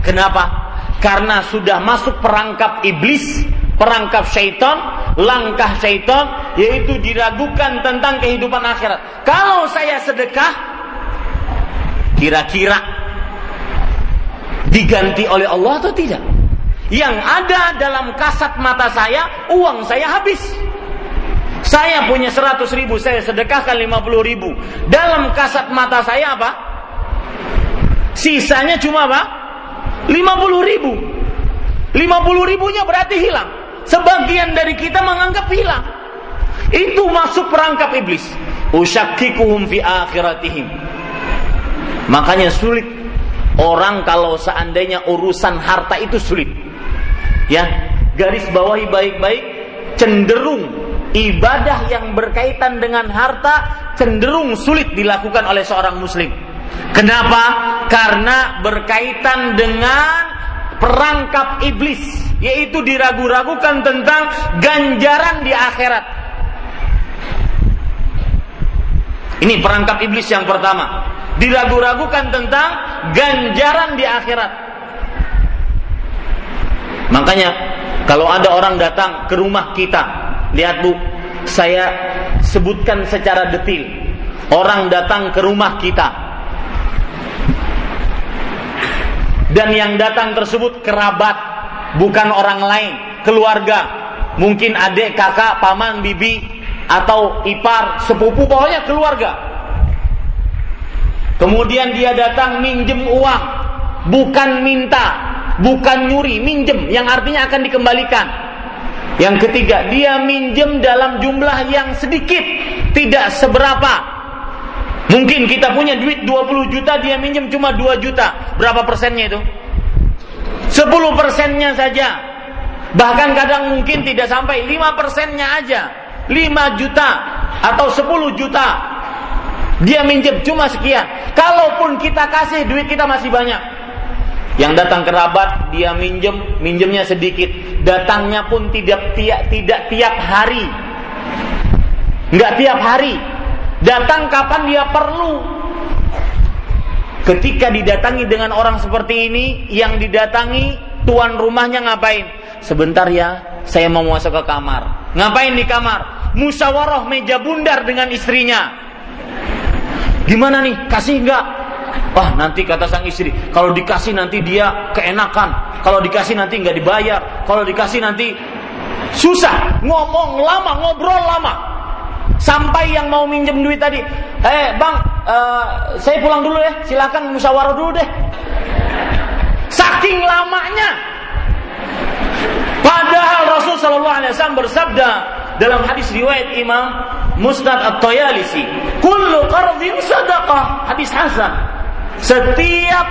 Kenapa? Karena sudah masuk perangkap iblis, perangkap syaitan, langkah syaitan, yaitu diragukan tentang kehidupan akhirat. Kalau saya sedekah, kira-kira diganti oleh Allah atau tidak? Yang ada dalam kasat mata saya, uang saya habis. Saya punya 100 ribu, saya sedekahkan 50 ribu. Dalam kasat mata saya apa? Sisanya cuma apa? 50 ribu. 50 ribunya berarti hilang. Sebagian dari kita menganggap hilang. Itu masuk perangkap iblis. Usyakikuhum fi akhiratihim. Makanya sulit orang kalau seandainya urusan harta itu sulit ya garis bawahi baik-baik cenderung ibadah yang berkaitan dengan harta cenderung sulit dilakukan oleh seorang muslim. Kenapa? Karena berkaitan dengan perangkap iblis, yaitu diragu-ragukan tentang ganjaran di akhirat. Ini perangkap iblis yang pertama. Diragu-ragukan tentang ganjaran di akhirat. Makanya kalau ada orang datang ke rumah kita, lihat Bu, saya sebutkan secara detil. Orang datang ke rumah kita. Dan yang datang tersebut kerabat, bukan orang lain, keluarga. Mungkin adik, kakak, paman, bibi, atau ipar, sepupu, pokoknya keluarga. Kemudian dia datang minjem uang, bukan minta, bukan nyuri, minjem yang artinya akan dikembalikan. Yang ketiga, dia minjem dalam jumlah yang sedikit, tidak seberapa. Mungkin kita punya duit 20 juta, dia minjem cuma 2 juta. Berapa persennya itu? 10 persennya saja. Bahkan kadang mungkin tidak sampai 5 persennya aja. 5 juta atau 10 juta. Dia minjem cuma sekian. Kalaupun kita kasih duit kita masih banyak. Yang datang kerabat dia minjem, minjemnya sedikit. Datangnya pun tidak tiap tidak tiap hari. Enggak tiap hari. Datang kapan dia perlu. Ketika didatangi dengan orang seperti ini, yang didatangi tuan rumahnya ngapain? Sebentar ya, saya mau masuk ke kamar. Ngapain di kamar? Musyawarah meja bundar dengan istrinya. Gimana nih? Kasih enggak? Wah nanti kata sang istri, kalau dikasih nanti dia keenakan, kalau dikasih nanti nggak dibayar, kalau dikasih nanti susah, ngomong lama, ngobrol lama. Sampai yang mau minjem duit tadi, eh bang, uh, saya pulang dulu deh, silakan musyawarah dulu deh. Saking lamanya. Padahal Rasul Shallallahu Alaihi Wasallam bersabda dalam hadis riwayat Imam Musnad At-Tayalisi, "Kullu qardin sadaqah." Hadis hasan. Setiap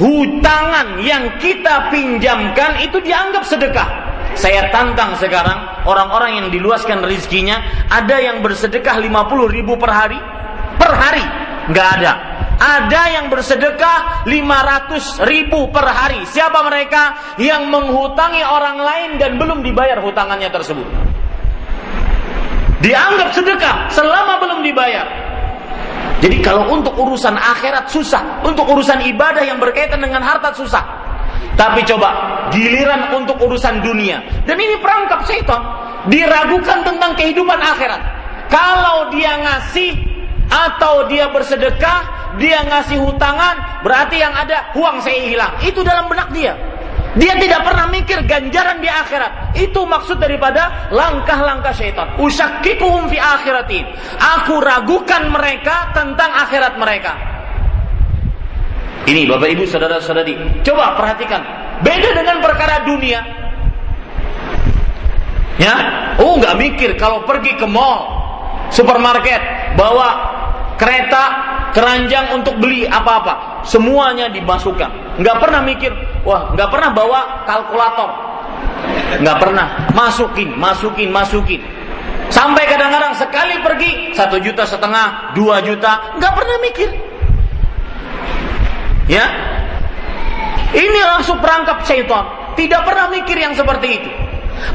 hutangan yang kita pinjamkan itu dianggap sedekah. Saya tantang sekarang orang-orang yang diluaskan rezekinya ada yang bersedekah 50 ribu per hari? Per hari? Nggak ada. Ada yang bersedekah 500 ribu per hari. Siapa mereka yang menghutangi orang lain dan belum dibayar hutangannya tersebut? Dianggap sedekah selama belum dibayar. Jadi kalau untuk urusan akhirat susah, untuk urusan ibadah yang berkaitan dengan harta susah. Tapi coba giliran untuk urusan dunia. Dan ini perangkap setan. Diragukan tentang kehidupan akhirat. Kalau dia ngasih atau dia bersedekah, dia ngasih hutangan, berarti yang ada uang saya hilang. Itu dalam benak dia. Dia tidak pernah mikir ganjaran di akhirat. Itu maksud daripada langkah-langkah syaitan. Usyakikuhum fi akhiratin. Aku ragukan mereka tentang akhirat mereka. Ini Bapak Ibu saudara-saudari, coba perhatikan. Beda dengan perkara dunia. Ya, oh nggak mikir kalau pergi ke mall, supermarket, bawa kereta, keranjang untuk beli apa-apa, semuanya dimasukkan. Nggak pernah mikir, wah nggak pernah bawa kalkulator, nggak pernah masukin, masukin, masukin. Sampai kadang-kadang sekali pergi satu juta setengah, dua juta, nggak pernah mikir. Ya, ini langsung perangkap syaitan. Tidak pernah mikir yang seperti itu.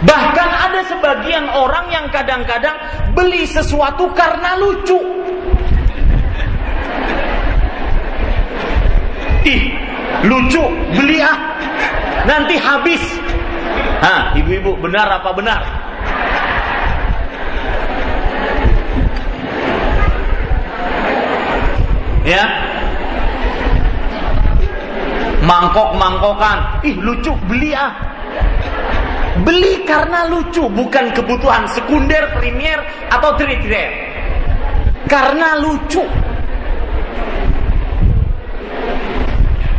Bahkan ada sebagian orang yang kadang-kadang beli sesuatu karena lucu. Ih, lucu, beli ah. Nanti habis. Hah, ibu-ibu benar apa benar? Ya, mangkok-mangkokan. Ih lucu, beli ah. Beli karena lucu, bukan kebutuhan sekunder, primer, atau tertier. Karena lucu.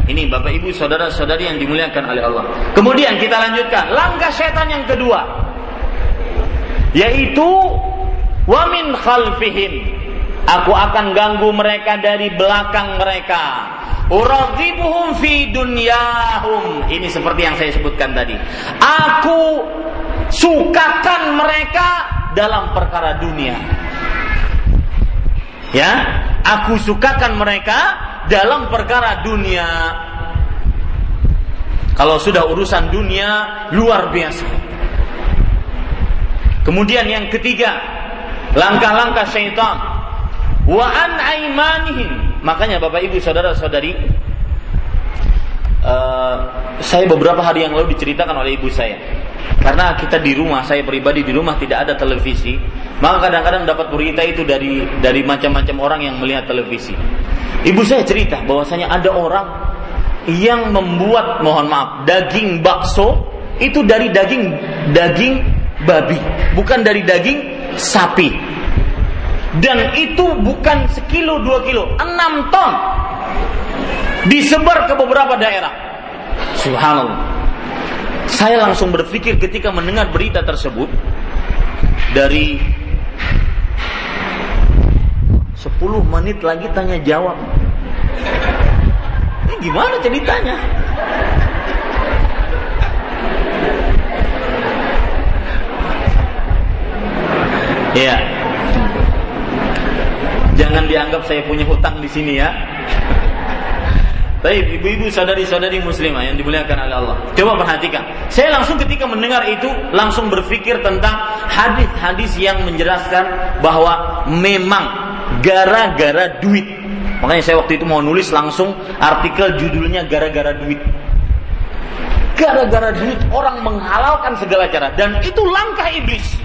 Ini Bapak Ibu saudara-saudari yang dimuliakan oleh Allah. Kemudian kita lanjutkan langkah setan yang kedua yaitu wamin khalfihim. Aku akan ganggu mereka dari belakang mereka. Uragibuhum fi dunyahum. Ini seperti yang saya sebutkan tadi. Aku sukakan mereka dalam perkara dunia. Ya, aku sukakan mereka dalam perkara dunia. Kalau sudah urusan dunia luar biasa. Kemudian yang ketiga, langkah-langkah syaitan. Wa an aimanihim Makanya Bapak Ibu saudara-saudari uh, saya beberapa hari yang lalu diceritakan oleh ibu saya. Karena kita di rumah, saya pribadi di rumah tidak ada televisi, maka kadang-kadang dapat berita itu dari dari macam-macam orang yang melihat televisi. Ibu saya cerita bahwasanya ada orang yang membuat mohon maaf daging bakso itu dari daging daging babi, bukan dari daging sapi dan itu bukan sekilo dua kilo, enam ton disebar ke beberapa daerah. Subhanallah. Saya langsung berpikir ketika mendengar berita tersebut dari 10 menit lagi tanya jawab. Ini gimana ceritanya? Ya, Jangan dianggap saya punya hutang di sini ya. Baik, ibu-ibu sadari-sadari muslimah yang dimuliakan oleh Allah. Coba perhatikan. Saya langsung ketika mendengar itu langsung berpikir tentang hadis-hadis yang menjelaskan bahwa memang gara-gara duit. Makanya saya waktu itu mau nulis langsung artikel judulnya gara-gara duit. Gara-gara duit orang menghalalkan segala cara dan itu langkah iblis.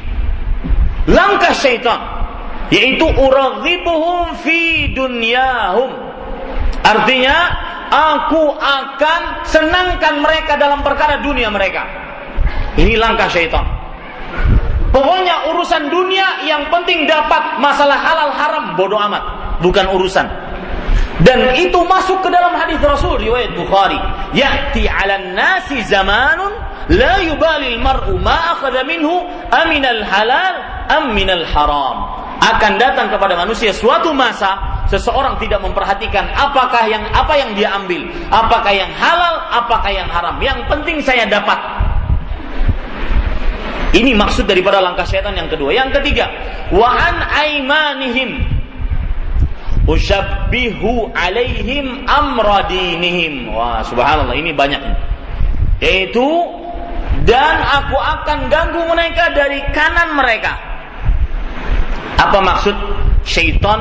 Langkah syaitan yaitu uraghibuhum fi dunyahum. Artinya aku akan senangkan mereka dalam perkara dunia mereka. Ini langkah syaitan. Pokoknya urusan dunia yang penting dapat masalah halal haram bodoh amat. Bukan urusan dan itu masuk ke dalam hadis Rasul riwayat Bukhari ya'ti 'alan nasi zamanun la yubali al-mar'u ma akhadha minhu aminal halal am minal haram akan datang kepada manusia suatu masa seseorang tidak memperhatikan apakah yang apa yang dia ambil, apakah yang halal, apakah yang haram. Yang penting saya dapat. Ini maksud daripada langkah setan yang kedua. Yang ketiga, wa an aimanihim ushabbihu alaihim amradinihim. Wah, subhanallah ini banyak. Yaitu dan aku akan ganggu mereka dari kanan mereka apa maksud syaitan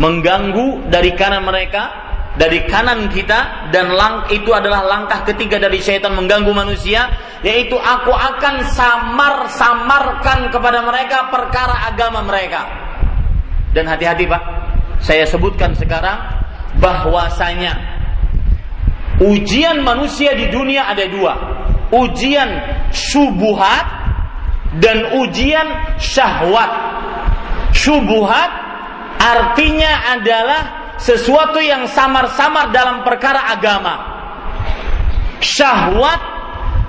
mengganggu dari kanan mereka dari kanan kita dan lang itu adalah langkah ketiga dari syaitan mengganggu manusia yaitu aku akan samar-samarkan kepada mereka perkara agama mereka. Dan hati-hati Pak, saya sebutkan sekarang bahwasanya ujian manusia di dunia ada dua. ujian subuhat dan ujian syahwat. Subuhat artinya adalah sesuatu yang samar-samar dalam perkara agama. Syahwat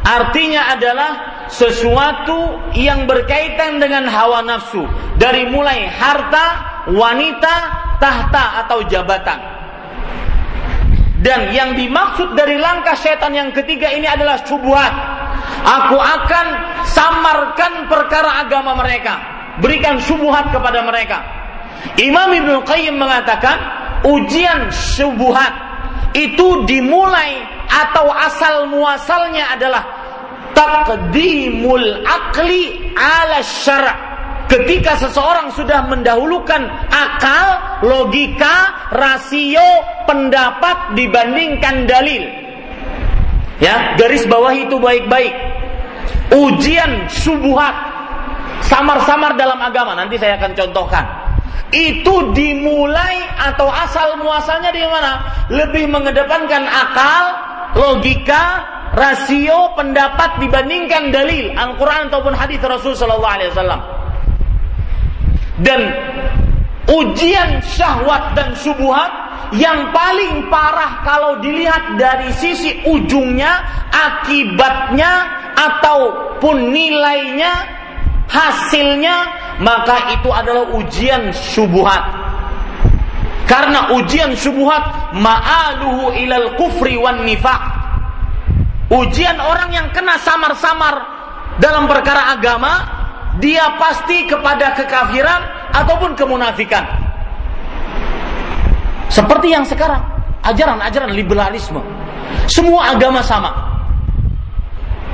artinya adalah sesuatu yang berkaitan dengan hawa nafsu dari mulai harta, wanita, tahta atau jabatan. Dan yang dimaksud dari langkah setan yang ketiga ini adalah subuhat. Aku akan samarkan perkara agama mereka. Berikan subuhat kepada mereka. Imam Ibn Qayyim mengatakan ujian subuhat itu dimulai atau asal muasalnya adalah taqdimul akli ala syara' Ketika seseorang sudah mendahulukan akal, logika, rasio, pendapat dibandingkan dalil. Ya, garis bawah itu baik-baik. Ujian subuhat samar-samar dalam agama nanti saya akan contohkan. Itu dimulai atau asal muasalnya di mana? Lebih mengedepankan akal, logika, rasio, pendapat dibandingkan dalil Al-Qur'an ataupun hadis Rasul sallallahu alaihi wasallam dan ujian syahwat dan subuhat yang paling parah kalau dilihat dari sisi ujungnya, akibatnya ataupun nilainya, hasilnya, maka itu adalah ujian subuhat. Karena ujian subuhat ma'aluhu ilal kufri wan nifaq. Ujian orang yang kena samar-samar dalam perkara agama dia pasti kepada kekafiran ataupun kemunafikan. Seperti yang sekarang, ajaran-ajaran liberalisme. Semua agama sama.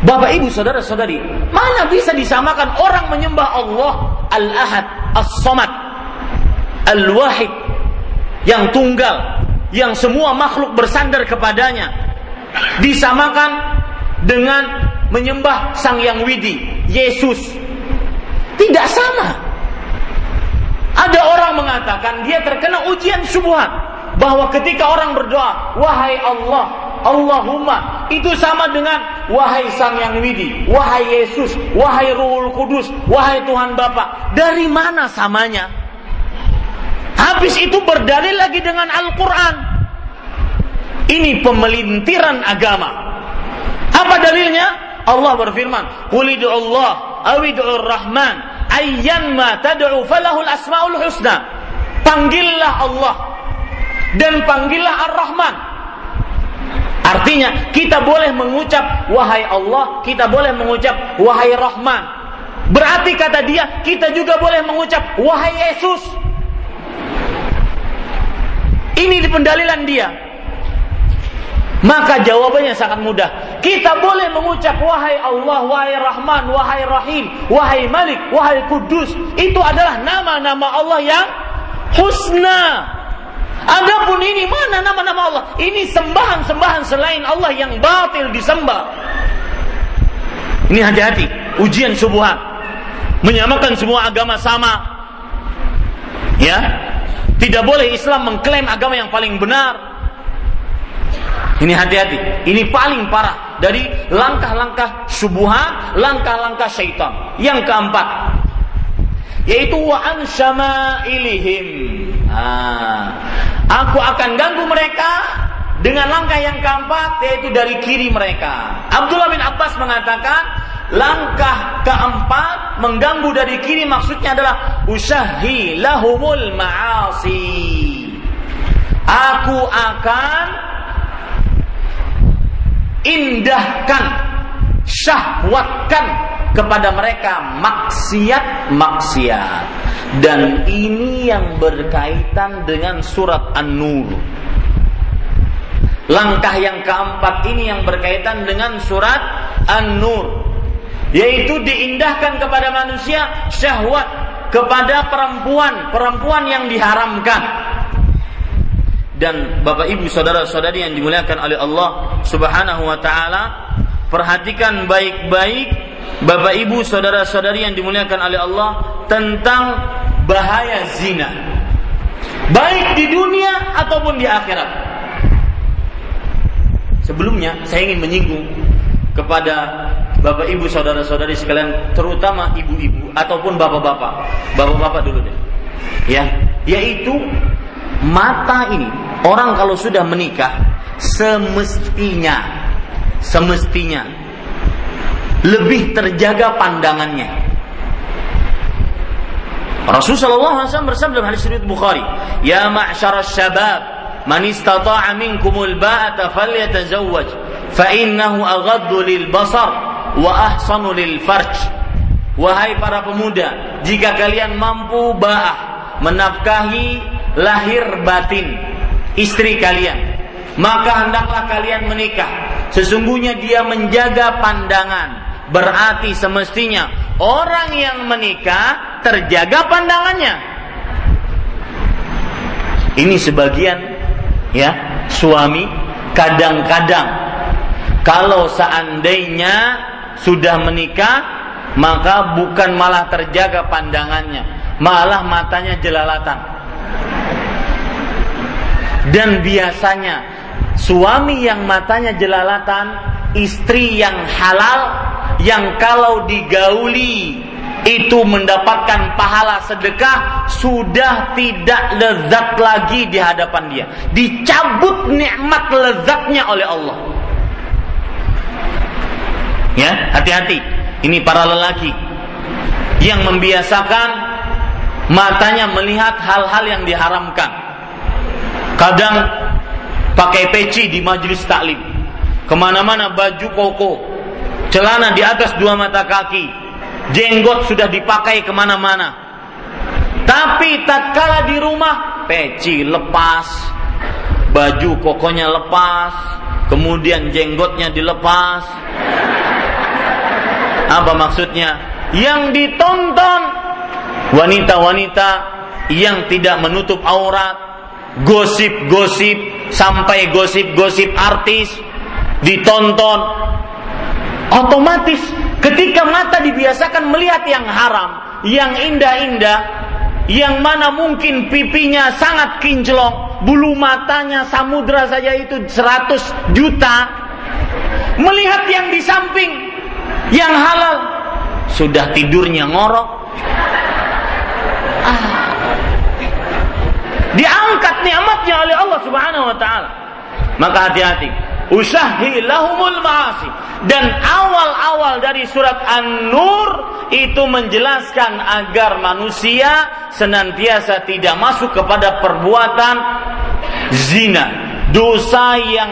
Bapak ibu saudara saudari, mana bisa disamakan orang menyembah Allah Al-Ahad, As-Samad, Al-Wahid, yang tunggal, yang semua makhluk bersandar kepadanya, disamakan dengan menyembah Sang Yang Widi, Yesus, tidak sama. Ada orang mengatakan dia terkena ujian subuhat bahwa ketika orang berdoa, wahai Allah, Allahumma, itu sama dengan wahai Sang Yang Widi, wahai Yesus, wahai Ruhul Kudus, wahai Tuhan Bapa. Dari mana samanya? Habis itu berdalil lagi dengan Al-Qur'an. Ini pemelintiran agama. Apa dalilnya? Allah berfirman, "Qul Allah awid'ur rahman ayyan ma tad'u falahul asmaul husna. Panggillah Allah dan panggillah ar-rahman. Artinya kita boleh mengucap wahai Allah kita boleh mengucap wahai rahman. Berarti kata dia kita juga boleh mengucap wahai Yesus. Ini di pendalilan dia. Maka jawabannya sangat mudah. Kita boleh mengucap wahai Allah, wahai Rahman, wahai Rahim, wahai Malik, wahai Kudus. Itu adalah nama-nama Allah yang husna. Adapun ini mana nama-nama Allah? Ini sembahan-sembahan selain Allah yang batil disembah. Ini hati-hati, ujian subuhan. Menyamakan semua agama sama. Ya. Tidak boleh Islam mengklaim agama yang paling benar ini hati-hati. Ini paling parah dari langkah-langkah subuhan, langkah-langkah syaitan. Yang keempat, yaitu wa ilihim. Nah, aku akan ganggu mereka dengan langkah yang keempat yaitu dari kiri mereka. Abdullah bin Abbas mengatakan langkah keempat mengganggu dari kiri maksudnya adalah usahi lahumul ma'asi. Aku akan indahkan, syahwatkan kepada mereka maksiat-maksiat. Dan ini yang berkaitan dengan surat An-Nur. Langkah yang keempat ini yang berkaitan dengan surat An-Nur. Yaitu diindahkan kepada manusia syahwat kepada perempuan, perempuan yang diharamkan dan Bapak Ibu saudara-saudari yang dimuliakan oleh Allah Subhanahu wa taala, perhatikan baik-baik Bapak Ibu saudara-saudari yang dimuliakan oleh Allah tentang bahaya zina. Baik di dunia ataupun di akhirat. Sebelumnya saya ingin menyinggung kepada Bapak Ibu saudara-saudari sekalian, terutama ibu-ibu ataupun bapak-bapak. Bapak-bapak dulu deh. Ya, yaitu mata ini orang kalau sudah menikah semestinya semestinya lebih terjaga pandangannya. Rasulullah SAW bersabda dalam hadis riwayat Bukhari, "Ya ma'syar syabab, man istata'a minkumul ba'ata falyatazawwaj, fa innahu aghaddu lil basar wa ahsanu lil farj." Wahai para pemuda, jika kalian mampu ba'ah menafkahi lahir batin istri kalian, maka hendaklah kalian menikah. Sesungguhnya dia menjaga pandangan, Berarti semestinya orang yang menikah terjaga pandangannya. Ini sebagian ya suami kadang-kadang kalau seandainya sudah menikah maka bukan malah terjaga pandangannya, malah matanya jelalatan. Dan biasanya suami yang matanya jelalatan, istri yang halal yang kalau digauli itu mendapatkan pahala sedekah sudah tidak lezat lagi di hadapan dia. Dicabut nikmat lezatnya oleh Allah. Ya, hati-hati. Ini para lelaki yang membiasakan matanya melihat hal-hal yang diharamkan. Kadang pakai peci di majelis taklim. Ke mana-mana baju koko, celana di atas dua mata kaki, jenggot sudah dipakai ke mana-mana. Tapi tatkala di rumah, peci lepas, baju kokonya lepas, kemudian jenggotnya dilepas. Apa maksudnya? Yang ditonton wanita-wanita yang tidak menutup aurat, gosip-gosip sampai gosip-gosip artis ditonton otomatis ketika mata dibiasakan melihat yang haram, yang indah-indah, yang mana mungkin pipinya sangat kinclong, bulu matanya samudra saja itu 100 juta, melihat yang di samping yang halal, sudah tidurnya ngorok. Ah. Diangkat nikmatnya oleh Allah Subhanahu wa taala. Maka hati-hati usahi lahumul ma'asi dan awal-awal dari surat An-Nur itu menjelaskan agar manusia senantiasa tidak masuk kepada perbuatan zina dosa yang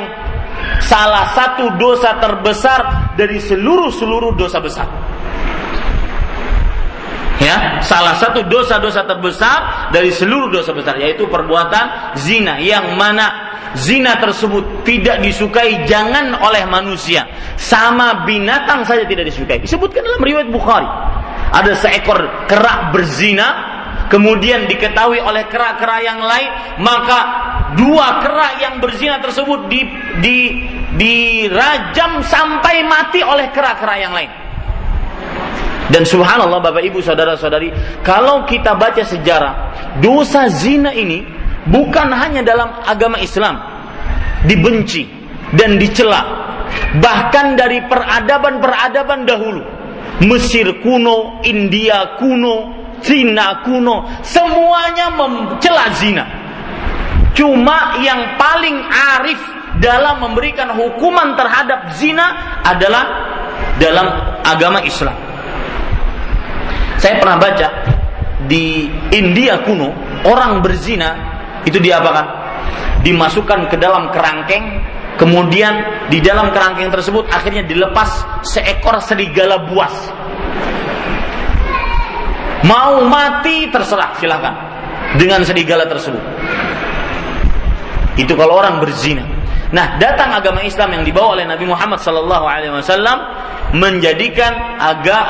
salah satu dosa terbesar dari seluruh-seluruh dosa besar ya salah satu dosa-dosa terbesar dari seluruh dosa besar yaitu perbuatan zina yang mana zina tersebut tidak disukai jangan oleh manusia. Sama binatang saja tidak disukai. Disebutkan dalam riwayat Bukhari. Ada seekor kerak berzina kemudian diketahui oleh kerak-kerak yang lain maka dua kerak yang berzina tersebut di, di dirajam sampai mati oleh kerak-kerak yang lain dan subhanallah Bapak Ibu saudara-saudari kalau kita baca sejarah dosa zina ini bukan hanya dalam agama Islam dibenci dan dicela bahkan dari peradaban-peradaban dahulu Mesir kuno, India kuno, Cina kuno, semuanya mencela zina. Cuma yang paling arif dalam memberikan hukuman terhadap zina adalah dalam agama Islam. Saya pernah baca di India kuno orang berzina itu diapakan? Dimasukkan ke dalam kerangkeng, kemudian di dalam kerangkeng tersebut akhirnya dilepas seekor serigala buas. Mau mati terserah, silahkan dengan serigala tersebut. Itu kalau orang berzina. Nah, datang agama Islam yang dibawa oleh Nabi Muhammad wasallam menjadikan agak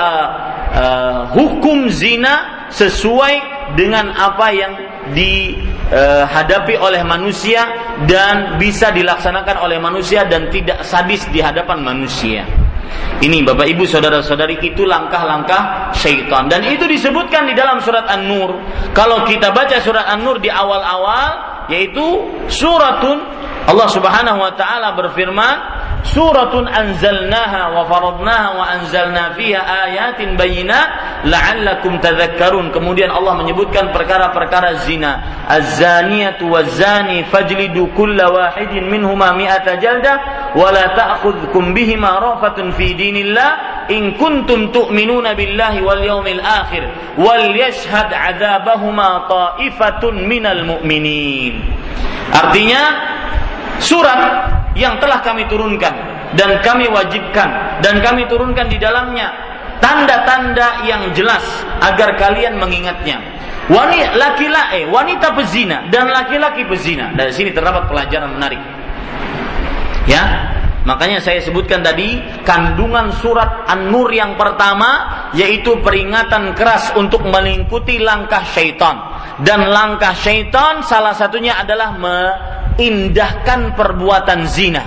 uh, hukum zina sesuai dengan apa yang dihadapi oleh manusia dan bisa dilaksanakan oleh manusia dan tidak sadis di hadapan manusia. Ini Bapak Ibu saudara-saudari itu langkah-langkah syaitan dan itu disebutkan di dalam surat An-Nur. Kalau kita baca surat An-Nur di awal-awal yaitu suratun Allah Subhanahu wa taala berfirman suratun anzalnaha wa faradnaha wa anzalna fiha ayatin bayyinat la'allakum tadhakkarun. Kemudian Allah menyebutkan perkara-perkara zina. Az-zaniyatu waz-zani fajlidu kulla wahidin minhuma mi'ata jaldah wa la ta'khudhukum bihima rafatun fi dinillah in kuntum tu'minuna billahi wal yawmil akhir wal yashhad 'adzabahuma ta'ifatun minal mu'minin. Artinya surat yang telah kami turunkan dan kami wajibkan dan kami turunkan di dalamnya tanda-tanda yang jelas agar kalian mengingatnya. Wanita laki-laki eh, wanita pezina dan laki-laki pezina. Dari sini terdapat pelajaran menarik. Ya, Makanya saya sebutkan tadi kandungan surat An-Nur yang pertama yaitu peringatan keras untuk mengikuti langkah syaitan. Dan langkah syaitan salah satunya adalah indahkan perbuatan zina.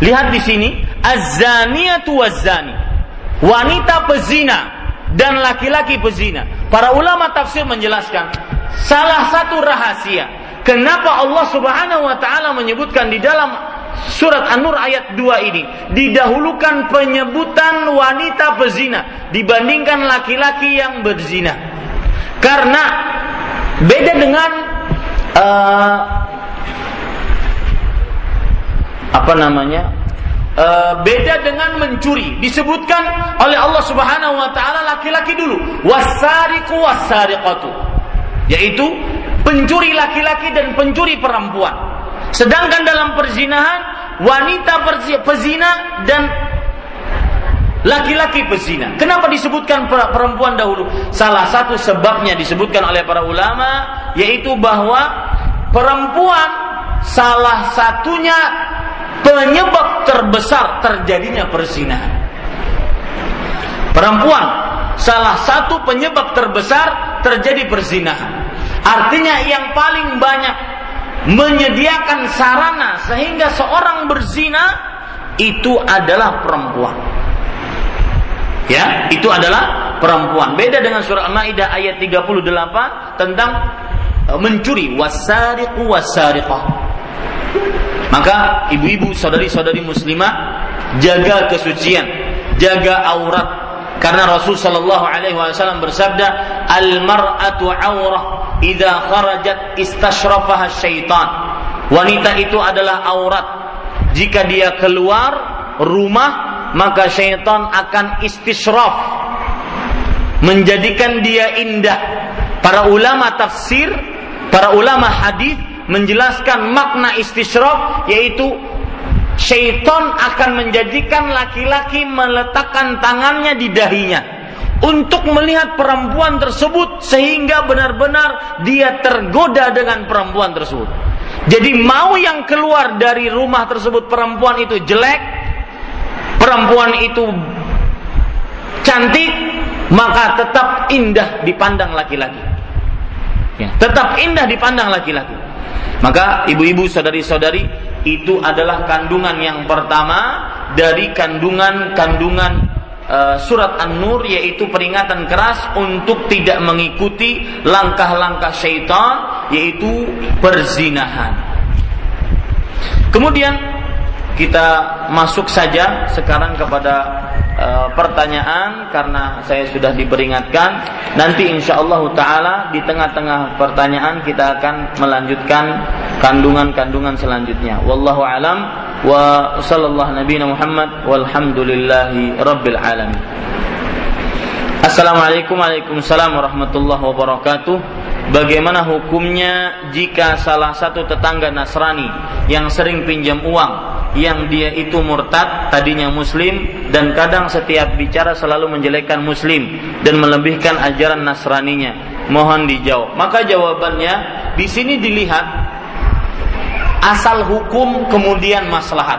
Lihat di sini, az-zaniyatu waz-zani. Wanita pezina dan laki-laki pezina. Para ulama tafsir menjelaskan salah satu rahasia. Kenapa Allah Subhanahu wa taala menyebutkan di dalam surat An-Nur ayat 2 ini didahulukan penyebutan wanita pezina dibandingkan laki-laki yang berzina. Karena beda dengan uh, apa namanya e, beda dengan mencuri. Disebutkan oleh Allah Subhanahu wa taala laki-laki dulu. Wasariqu wasariqatu yaitu pencuri laki-laki dan pencuri perempuan sedangkan dalam perzinahan wanita pezina dan laki-laki pezina. Kenapa disebutkan perempuan dahulu? Salah satu sebabnya disebutkan oleh para ulama yaitu bahwa perempuan salah satunya penyebab terbesar terjadinya perzinahan. Perempuan salah satu penyebab terbesar terjadi perzinahan. Artinya yang paling banyak menyediakan sarana sehingga seorang berzina itu adalah perempuan. Ya, itu adalah perempuan. Beda dengan surah Al-Maidah ayat 38 tentang e, mencuri. Wasariqu wasariqah maka ibu-ibu saudari-saudari muslimah jaga kesucian, jaga aurat. Karena Rasul sallallahu alaihi wasallam bersabda al mar'atu aurah idza kharajat istashrafaha syaitan. Wanita itu adalah aurat. Jika dia keluar rumah maka syaitan akan istishraf menjadikan dia indah. Para ulama tafsir, para ulama hadis menjelaskan makna istisyraf yaitu syaitan akan menjadikan laki-laki meletakkan tangannya di dahinya untuk melihat perempuan tersebut sehingga benar-benar dia tergoda dengan perempuan tersebut. Jadi mau yang keluar dari rumah tersebut perempuan itu jelek, perempuan itu cantik, maka tetap indah dipandang laki-laki. Ya, tetap indah dipandang laki-laki. Maka ibu-ibu saudari-saudari itu adalah kandungan yang pertama dari kandungan-kandungan uh, surat An-Nur yaitu peringatan keras untuk tidak mengikuti langkah-langkah syaitan yaitu perzinahan. Kemudian kita masuk saja sekarang kepada e, pertanyaan karena saya sudah diperingatkan. Nanti insya Allah taala di tengah-tengah pertanyaan kita akan melanjutkan kandungan-kandungan selanjutnya. Wallahu alam. Wa sallallahu nabi Muhammad walhamdulillahi rabbil alamin. Assalamualaikum warahmatullahi wabarakatuh Bagaimana hukumnya jika salah satu tetangga Nasrani yang sering pinjam uang yang dia itu murtad tadinya muslim dan kadang setiap bicara selalu menjelekkan muslim dan melebihkan ajaran nasraninya? Mohon dijawab. Maka jawabannya di sini dilihat asal hukum kemudian maslahat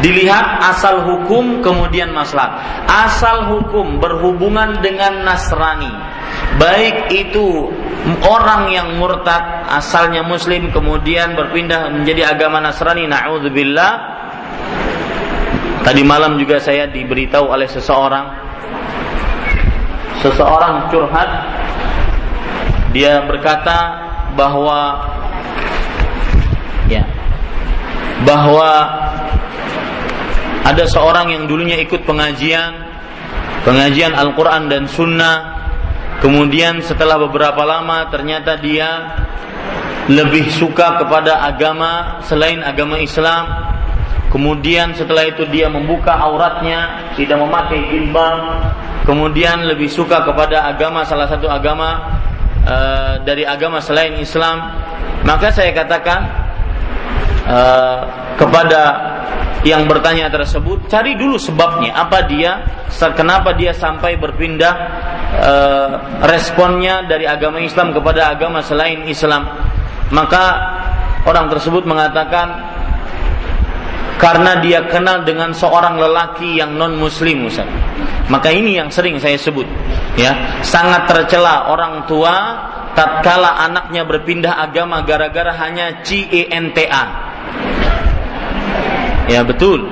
Dilihat asal hukum kemudian maslahat. Asal hukum berhubungan dengan Nasrani. Baik itu orang yang murtad asalnya muslim kemudian berpindah menjadi agama Nasrani naudzubillah. Tadi malam juga saya diberitahu oleh seseorang seseorang curhat dia berkata bahwa ya bahwa ada seorang yang dulunya ikut pengajian, pengajian Al-Quran dan Sunnah, kemudian setelah beberapa lama ternyata dia lebih suka kepada agama selain agama Islam. Kemudian setelah itu dia membuka auratnya, tidak memakai jilbab. Kemudian lebih suka kepada agama salah satu agama uh, dari agama selain Islam. Maka saya katakan uh, kepada yang bertanya tersebut cari dulu sebabnya. Apa dia kenapa dia sampai berpindah uh, responnya dari agama Islam kepada agama selain Islam. Maka orang tersebut mengatakan karena dia kenal dengan seorang lelaki yang non muslim Ustaz. Maka ini yang sering saya sebut ya, sangat tercela orang tua tatkala anaknya berpindah agama gara-gara hanya CENTA Ya betul.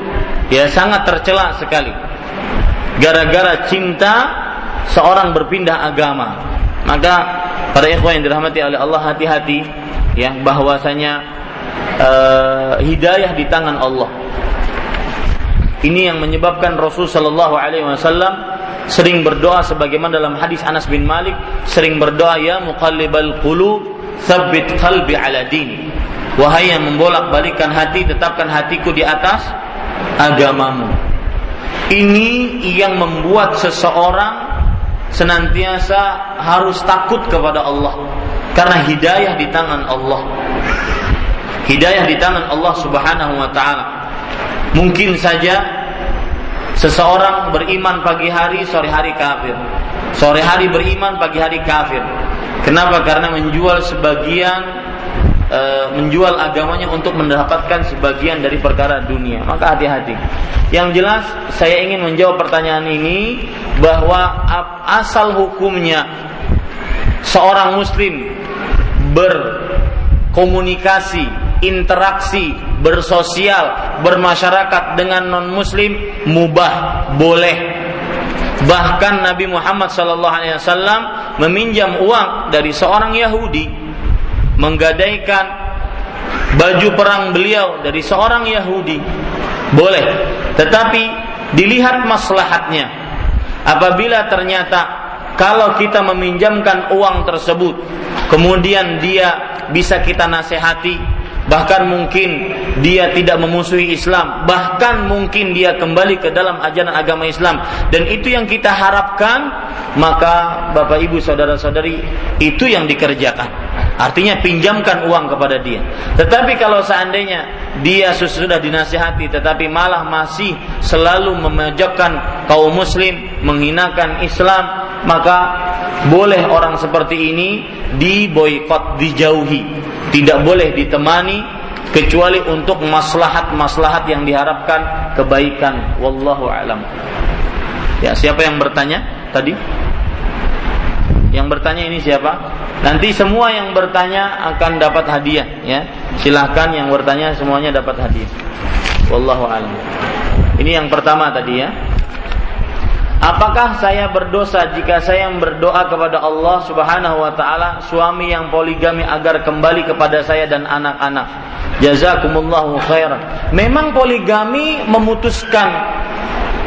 Ya sangat tercela sekali. Gara-gara cinta seorang berpindah agama. Maka para ikhwan yang dirahmati oleh Allah hati-hati ya bahwasanya uh, hidayah di tangan Allah. Ini yang menyebabkan Rasul Shallallahu Alaihi Wasallam sering berdoa sebagaimana dalam hadis Anas bin Malik sering berdoa ya muqallibal qulub tsabbit qalbi ala dini Wahai yang membolak-balikan hati, tetapkan hatiku di atas agamamu. Ini yang membuat seseorang senantiasa harus takut kepada Allah karena hidayah di tangan Allah. Hidayah di tangan Allah Subhanahu wa taala. Mungkin saja seseorang beriman pagi hari, sore hari kafir. Sore hari beriman, pagi hari kafir. Kenapa? Karena menjual sebagian e, menjual agamanya untuk mendapatkan sebagian dari perkara dunia. Maka hati-hati. Yang jelas saya ingin menjawab pertanyaan ini bahwa asal hukumnya seorang muslim berkomunikasi, interaksi, bersosial, bermasyarakat dengan non muslim mubah, boleh. Bahkan Nabi Muhammad SAW meminjam uang dari seorang Yahudi menggadaikan baju perang beliau dari seorang Yahudi boleh tetapi dilihat maslahatnya apabila ternyata kalau kita meminjamkan uang tersebut kemudian dia bisa kita nasihati bahkan mungkin dia tidak memusuhi Islam, bahkan mungkin dia kembali ke dalam ajaran agama Islam dan itu yang kita harapkan, maka Bapak Ibu saudara-saudari itu yang dikerjakan. Artinya pinjamkan uang kepada dia. Tetapi kalau seandainya dia sudah dinasihati tetapi malah masih selalu memejokkan kaum muslim, menghinakan Islam, maka boleh orang seperti ini diboikot, dijauhi. Tidak boleh ditemani kecuali untuk maslahat-maslahat yang diharapkan kebaikan. Wallahu alam. Ya, siapa yang bertanya tadi? Yang bertanya ini siapa? Nanti semua yang bertanya akan dapat hadiah ya. Silahkan yang bertanya semuanya dapat hadiah. Wallahu alam. Ini yang pertama tadi ya. Apakah saya berdosa jika saya berdoa kepada Allah Subhanahu wa taala suami yang poligami agar kembali kepada saya dan anak-anak? Jazakumullahu khairan. Memang poligami memutuskan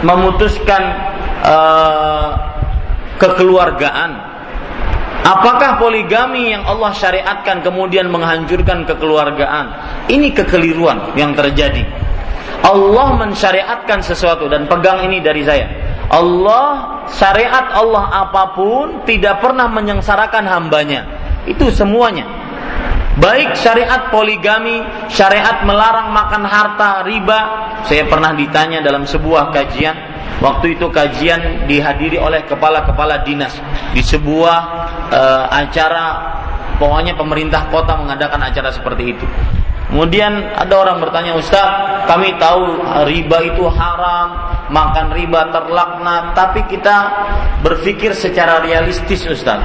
memutuskan uh, kekeluargaan. Apakah poligami yang Allah syariatkan kemudian menghancurkan kekeluargaan? Ini kekeliruan yang terjadi. Allah mensyariatkan sesuatu dan pegang ini dari saya Allah syariat Allah apa pun tidak pernah menyengsarakan hambanya. Itu semuanya. Baik syariat poligami, syariat melarang makan harta riba. Saya pernah ditanya dalam sebuah kajian. Waktu itu kajian dihadiri oleh kepala-kepala dinas di sebuah uh, acara. Pokoknya pemerintah kota mengadakan acara seperti itu. Kemudian ada orang bertanya, Ustaz, kami tahu riba itu haram, makan riba terlaknat, tapi kita berpikir secara realistis, Ustaz.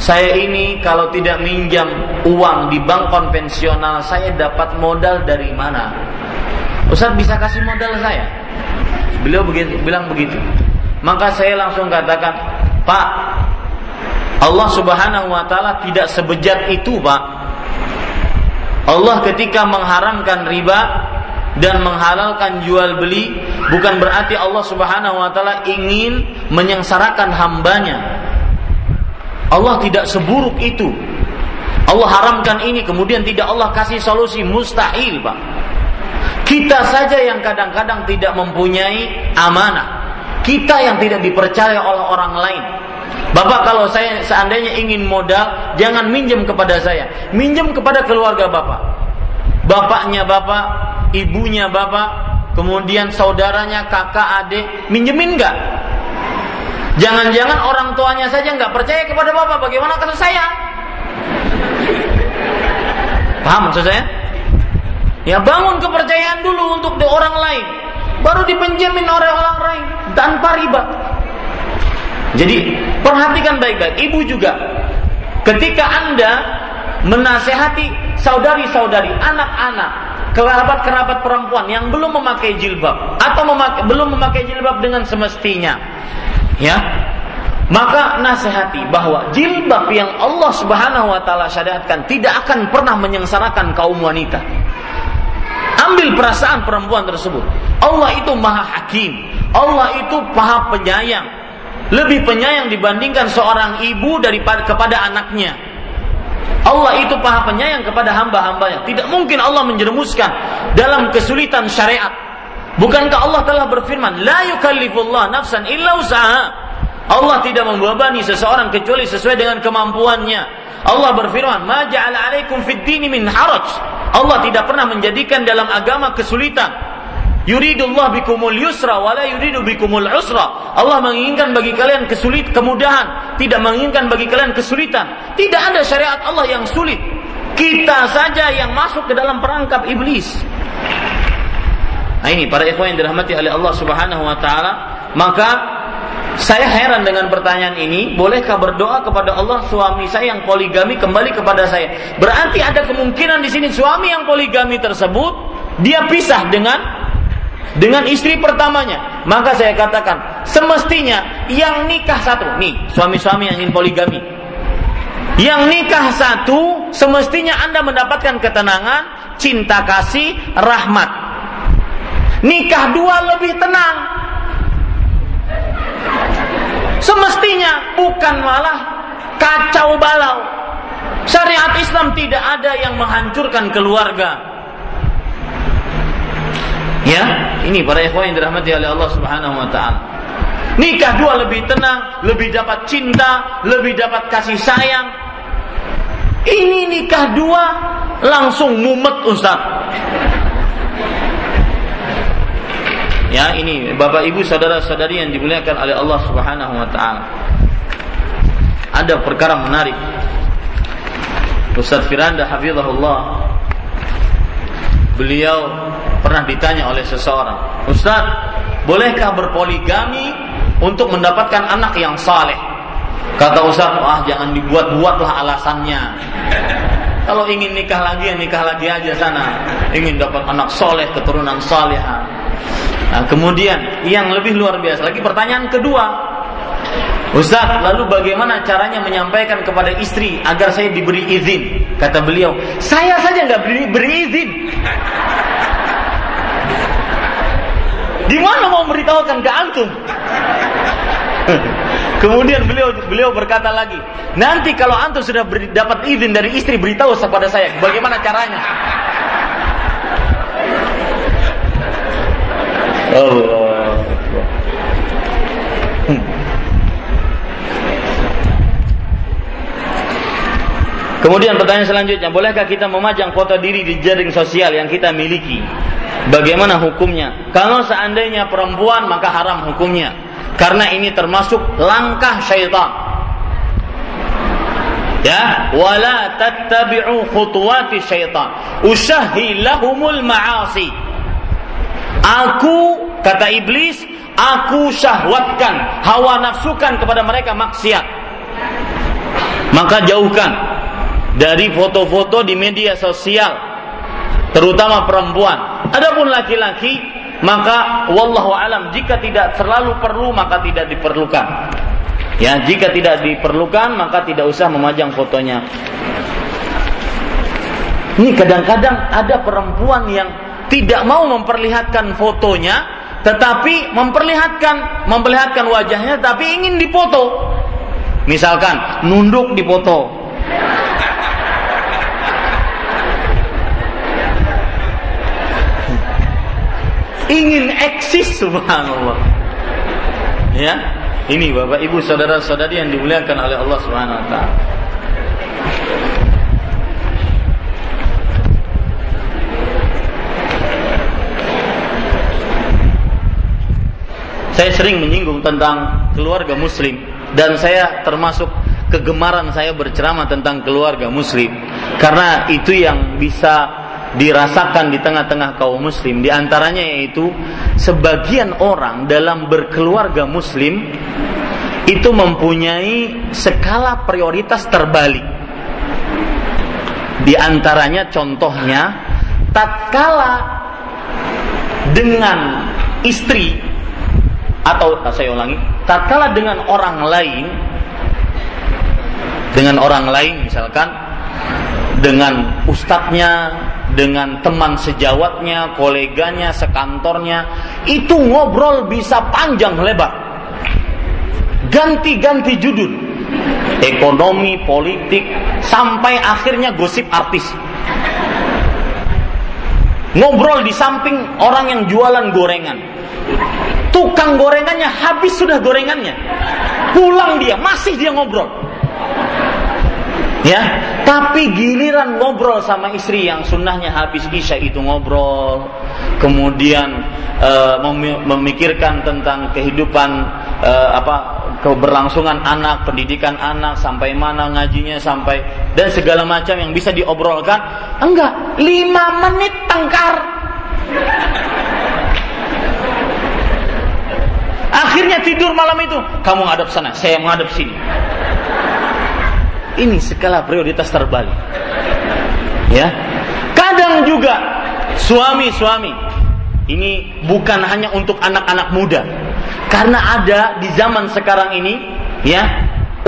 Saya ini kalau tidak minjam uang di bank konvensional, saya dapat modal dari mana? Ustaz bisa kasih modal saya? Beliau begitu, bilang begitu. Maka saya langsung katakan, Pak, Allah Subhanahu wa taala tidak sebejat itu, Pak. Allah ketika mengharamkan riba dan menghalalkan jual beli, bukan berarti Allah Subhanahu wa taala ingin menyengsarakan hambanya. Allah tidak seburuk itu. Allah haramkan ini kemudian tidak Allah kasih solusi mustahil, Pak. Kita saja yang kadang-kadang tidak mempunyai amanah. Kita yang tidak dipercaya oleh orang lain. Bapak kalau saya seandainya ingin modal, jangan minjem kepada saya. Minjem kepada keluarga Bapak. Bapaknya Bapak, ibunya Bapak, kemudian saudaranya, kakak, adik, minjemin nggak? Jangan-jangan orang tuanya saja nggak percaya kepada Bapak, bagaimana kasus saya? Paham maksud saya? Ya bangun kepercayaan dulu untuk orang lain, baru dipenjamin oleh orang lain tanpa riba. Jadi perhatikan baik-baik, ibu juga. Ketika anda menasehati saudari-saudari, anak-anak, kerabat-kerabat perempuan yang belum memakai jilbab atau memakai, belum memakai jilbab dengan semestinya, ya, maka nasihati bahwa jilbab yang Allah Subhanahu wa taala syariatkan tidak akan pernah menyengsarakan kaum wanita. Ambil perasaan perempuan tersebut. Allah itu maha hakim. Allah itu maha penyayang. Lebih penyayang dibandingkan seorang ibu daripada kepada anaknya. Allah itu maha penyayang kepada hamba-hambanya. Tidak mungkin Allah menjerumuskan dalam kesulitan syariat. Bukankah Allah telah berfirman, La yukallifullah nafsan illa usaha. Allah tidak membebani seseorang kecuali sesuai dengan kemampuannya. Allah berfirman, "Ma ja'ala 'alaikum fid min haraj." Allah tidak pernah menjadikan dalam agama kesulitan. Yuridullah bikumul yusra wa la yuridu bikumul usra. Allah menginginkan bagi kalian kesulit kemudahan, tidak menginginkan bagi kalian kesulitan. Tidak ada syariat Allah yang sulit. Kita saja yang masuk ke dalam perangkap iblis. Nah ini para ikhwan yang dirahmati oleh Allah Subhanahu wa taala, maka saya heran dengan pertanyaan ini. Bolehkah berdoa kepada Allah suami saya yang poligami kembali kepada saya? Berarti ada kemungkinan di sini suami yang poligami tersebut dia pisah dengan dengan istri pertamanya. Maka saya katakan semestinya yang nikah satu, nih suami-suami yang ingin poligami, yang nikah satu semestinya anda mendapatkan ketenangan, cinta kasih, rahmat. Nikah dua lebih tenang, Semestinya bukan malah kacau balau. Syariat Islam tidak ada yang menghancurkan keluarga. Ya, ini para ikhwan yang dirahmati oleh Allah Subhanahu wa taala. Nikah dua lebih tenang, lebih dapat cinta, lebih dapat kasih sayang. Ini nikah dua langsung mumet Ustaz. Ya, ini Bapak Ibu saudara-saudari yang dimuliakan oleh Allah Subhanahu wa taala. Ada perkara menarik. Ustaz Firanda hafizahullah beliau pernah ditanya oleh seseorang, "Ustaz, bolehkah berpoligami untuk mendapatkan anak yang saleh?" Kata Ustaz, "Wah, jangan dibuat-buatlah alasannya." Kalau ingin nikah lagi, ya nikah lagi aja sana. Ingin dapat anak soleh, keturunan saleh. Nah, kemudian yang lebih luar biasa lagi pertanyaan kedua. Ustaz, lalu bagaimana caranya menyampaikan kepada istri agar saya diberi izin? Kata beliau, saya saja nggak beri, beri izin. Gimana mau memberitahukan ke antum? Kemudian beliau beliau berkata lagi, nanti kalau antum sudah beri, dapat izin dari istri beritahu kepada saya, bagaimana caranya? Kemudian pertanyaan selanjutnya, bolehkah kita memajang foto diri di jaring sosial yang kita miliki? Bagaimana hukumnya? Kalau seandainya perempuan maka haram hukumnya. Karena ini termasuk langkah syaitan. Ya, wala tattabi'u khutuwati syaitan. Usahi lahumul ma'asi Aku kata iblis, aku syahwatkan, hawa nafsukan kepada mereka maksiat. Maka jauhkan dari foto-foto di media sosial, terutama perempuan. Adapun laki-laki, maka wallahu alam jika tidak terlalu perlu maka tidak diperlukan. Ya, jika tidak diperlukan maka tidak usah memajang fotonya. Ini kadang-kadang ada perempuan yang tidak mau memperlihatkan fotonya tetapi memperlihatkan memperlihatkan wajahnya tapi ingin dipoto. Misalkan nunduk dipoto. ingin eksis subhanallah. Ya, ini Bapak Ibu saudara-saudari yang dimuliakan oleh Allah Subhanahu wa taala. Saya sering menyinggung tentang keluarga muslim. Dan saya termasuk kegemaran saya berceramah tentang keluarga muslim. Karena itu yang bisa dirasakan di tengah-tengah kaum muslim. Di antaranya yaitu sebagian orang dalam berkeluarga muslim itu mempunyai skala prioritas terbalik. Di antaranya contohnya tatkala dengan istri atau saya ulangi tatkala dengan orang lain dengan orang lain misalkan dengan ustadznya dengan teman sejawatnya, koleganya, sekantornya, itu ngobrol bisa panjang lebar. Ganti-ganti judul. Ekonomi, politik, sampai akhirnya gosip artis. Ngobrol di samping orang yang jualan gorengan. Tukang gorengannya habis sudah gorengannya. Pulang dia, masih dia ngobrol. Ya tapi giliran ngobrol sama istri yang sunnahnya habis isya itu ngobrol. Kemudian uh, memikirkan tentang kehidupan uh, apa keberlangsungan anak pendidikan anak sampai mana ngajinya sampai dan segala macam yang bisa diobrolkan. Enggak lima menit tengkar akhirnya tidur malam itu kamu ngadap sana saya menghadap sini ini skala prioritas terbalik. Ya. Kadang juga suami-suami ini bukan hanya untuk anak-anak muda. Karena ada di zaman sekarang ini ya,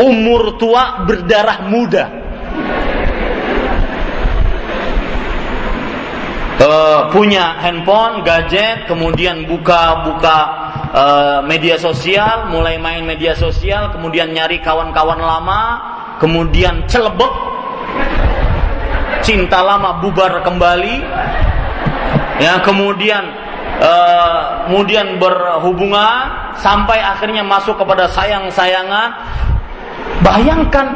umur tua berdarah muda. Uh, punya handphone, gadget, kemudian buka-buka uh, media sosial, mulai main media sosial, kemudian nyari kawan-kawan lama, kemudian celebek cinta lama bubar kembali ya kemudian uh, kemudian berhubungan sampai akhirnya masuk kepada sayang-sayangan. Bayangkan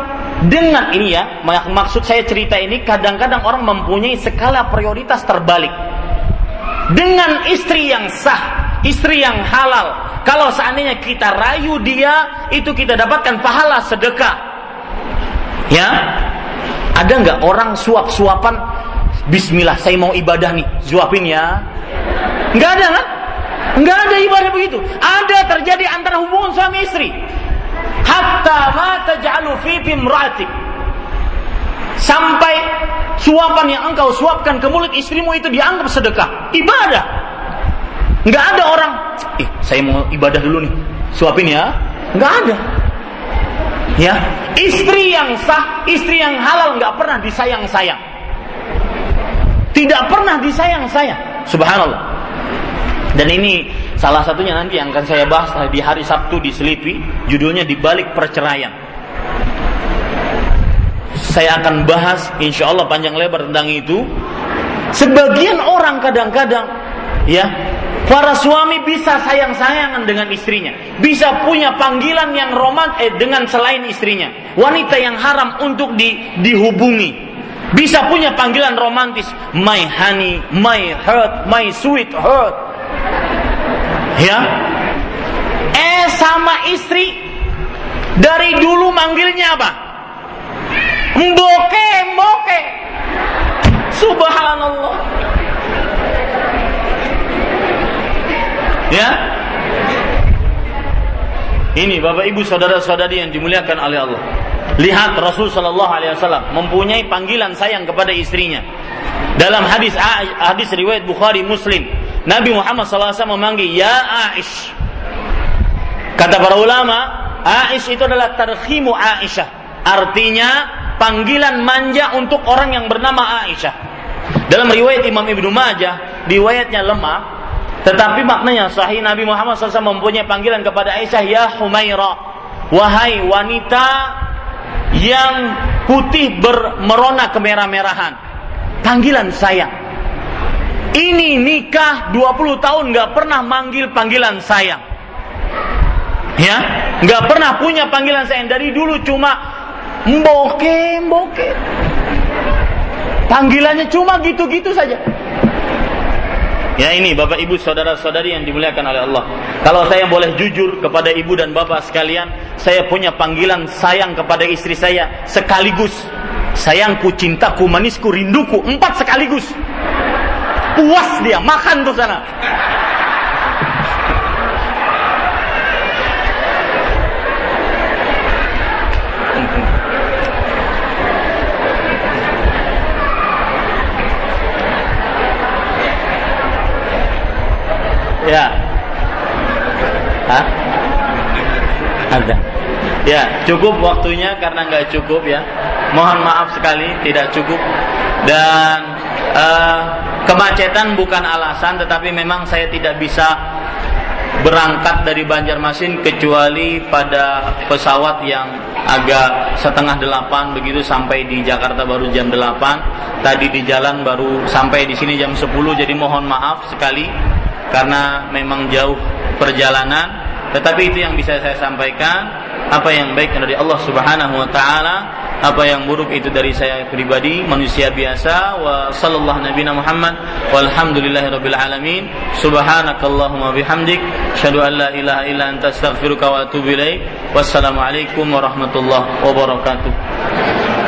dengan ini ya maksud saya cerita ini kadang-kadang orang mempunyai skala prioritas terbalik. Dengan istri yang sah istri yang halal kalau seandainya kita rayu dia itu kita dapatkan pahala sedekah Ya, ada nggak orang suap-suapan? Bismillah, saya mau ibadah nih, suapin ya. Nggak ada kan? Nggak ada ibadah begitu. Ada terjadi antara hubungan suami istri. Hatta ma taj'alu fi imra'atik. Sampai suapan yang engkau suapkan ke mulut istrimu itu dianggap sedekah. Ibadah. Nggak ada orang, eh saya mau ibadah dulu nih, suapin ya. Nggak ada. Ya, istri yang sah, istri yang halal nggak pernah disayang-sayang. Tidak pernah disayang-sayang. Subhanallah. Dan ini salah satunya nanti yang akan saya bahas di hari Sabtu di Selipi, judulnya di balik perceraian. Saya akan bahas insya Allah panjang lebar tentang itu. Sebagian orang kadang-kadang ya Para suami bisa sayang-sayangan dengan istrinya, bisa punya panggilan yang romantis eh, dengan selain istrinya. Wanita yang haram untuk di, dihubungi. Bisa punya panggilan romantis, my honey, my heart, my sweet heart. Ya. Eh sama istri dari dulu manggilnya apa? Mboke, mboke. Subhanallah. Ya. Ini Bapak Ibu saudara-saudari yang dimuliakan oleh Allah. Lihat Rasul Shallallahu Alaihi Wasallam mempunyai panggilan sayang kepada istrinya. Dalam hadis hadis riwayat Bukhari Muslim, Nabi Muhammad SAW memanggil Ya Aish. Kata para ulama, Aish itu adalah tarkhimu Aisyah. Artinya panggilan manja untuk orang yang bernama Aisyah. Dalam riwayat Imam Ibnu Majah, riwayatnya lemah, Tetapi maknanya sahih Nabi Muhammad SAW mempunyai panggilan kepada Aisyah ya Humaira, wahai wanita yang putih bermerona kemerah-merahan. Panggilan sayang. Ini nikah 20 tahun nggak pernah manggil panggilan sayang. Ya, nggak pernah punya panggilan sayang dari dulu cuma mboke mboke. Panggilannya cuma gitu-gitu saja. Ya ini Bapak Ibu saudara-saudari yang dimuliakan oleh Allah. Kalau saya boleh jujur kepada Ibu dan Bapak sekalian, saya punya panggilan sayang kepada istri saya sekaligus. Sayangku, cintaku, manisku, rinduku, empat sekaligus. Puas dia, makan tuh sana. Ya. Hah? Ada. Ya, cukup waktunya karena nggak cukup ya. Mohon maaf sekali tidak cukup dan uh, kemacetan bukan alasan tetapi memang saya tidak bisa berangkat dari Banjarmasin kecuali pada pesawat yang agak setengah delapan begitu sampai di Jakarta baru jam delapan tadi di jalan baru sampai di sini jam sepuluh jadi mohon maaf sekali karena memang jauh perjalanan tetapi itu yang bisa saya sampaikan. Apa yang baik dari Allah Subhanahu wa taala apa yang buruk itu dari saya pribadi manusia biasa. Wa sallallahu Muhammad walhamdulillahirabbil alamin. Subhanakallahumma bihamdik asyhadu an la ilaha illa anta astaghfiruka wa atubu ilaik. Wassalamu alaikum warahmatullahi wabarakatuh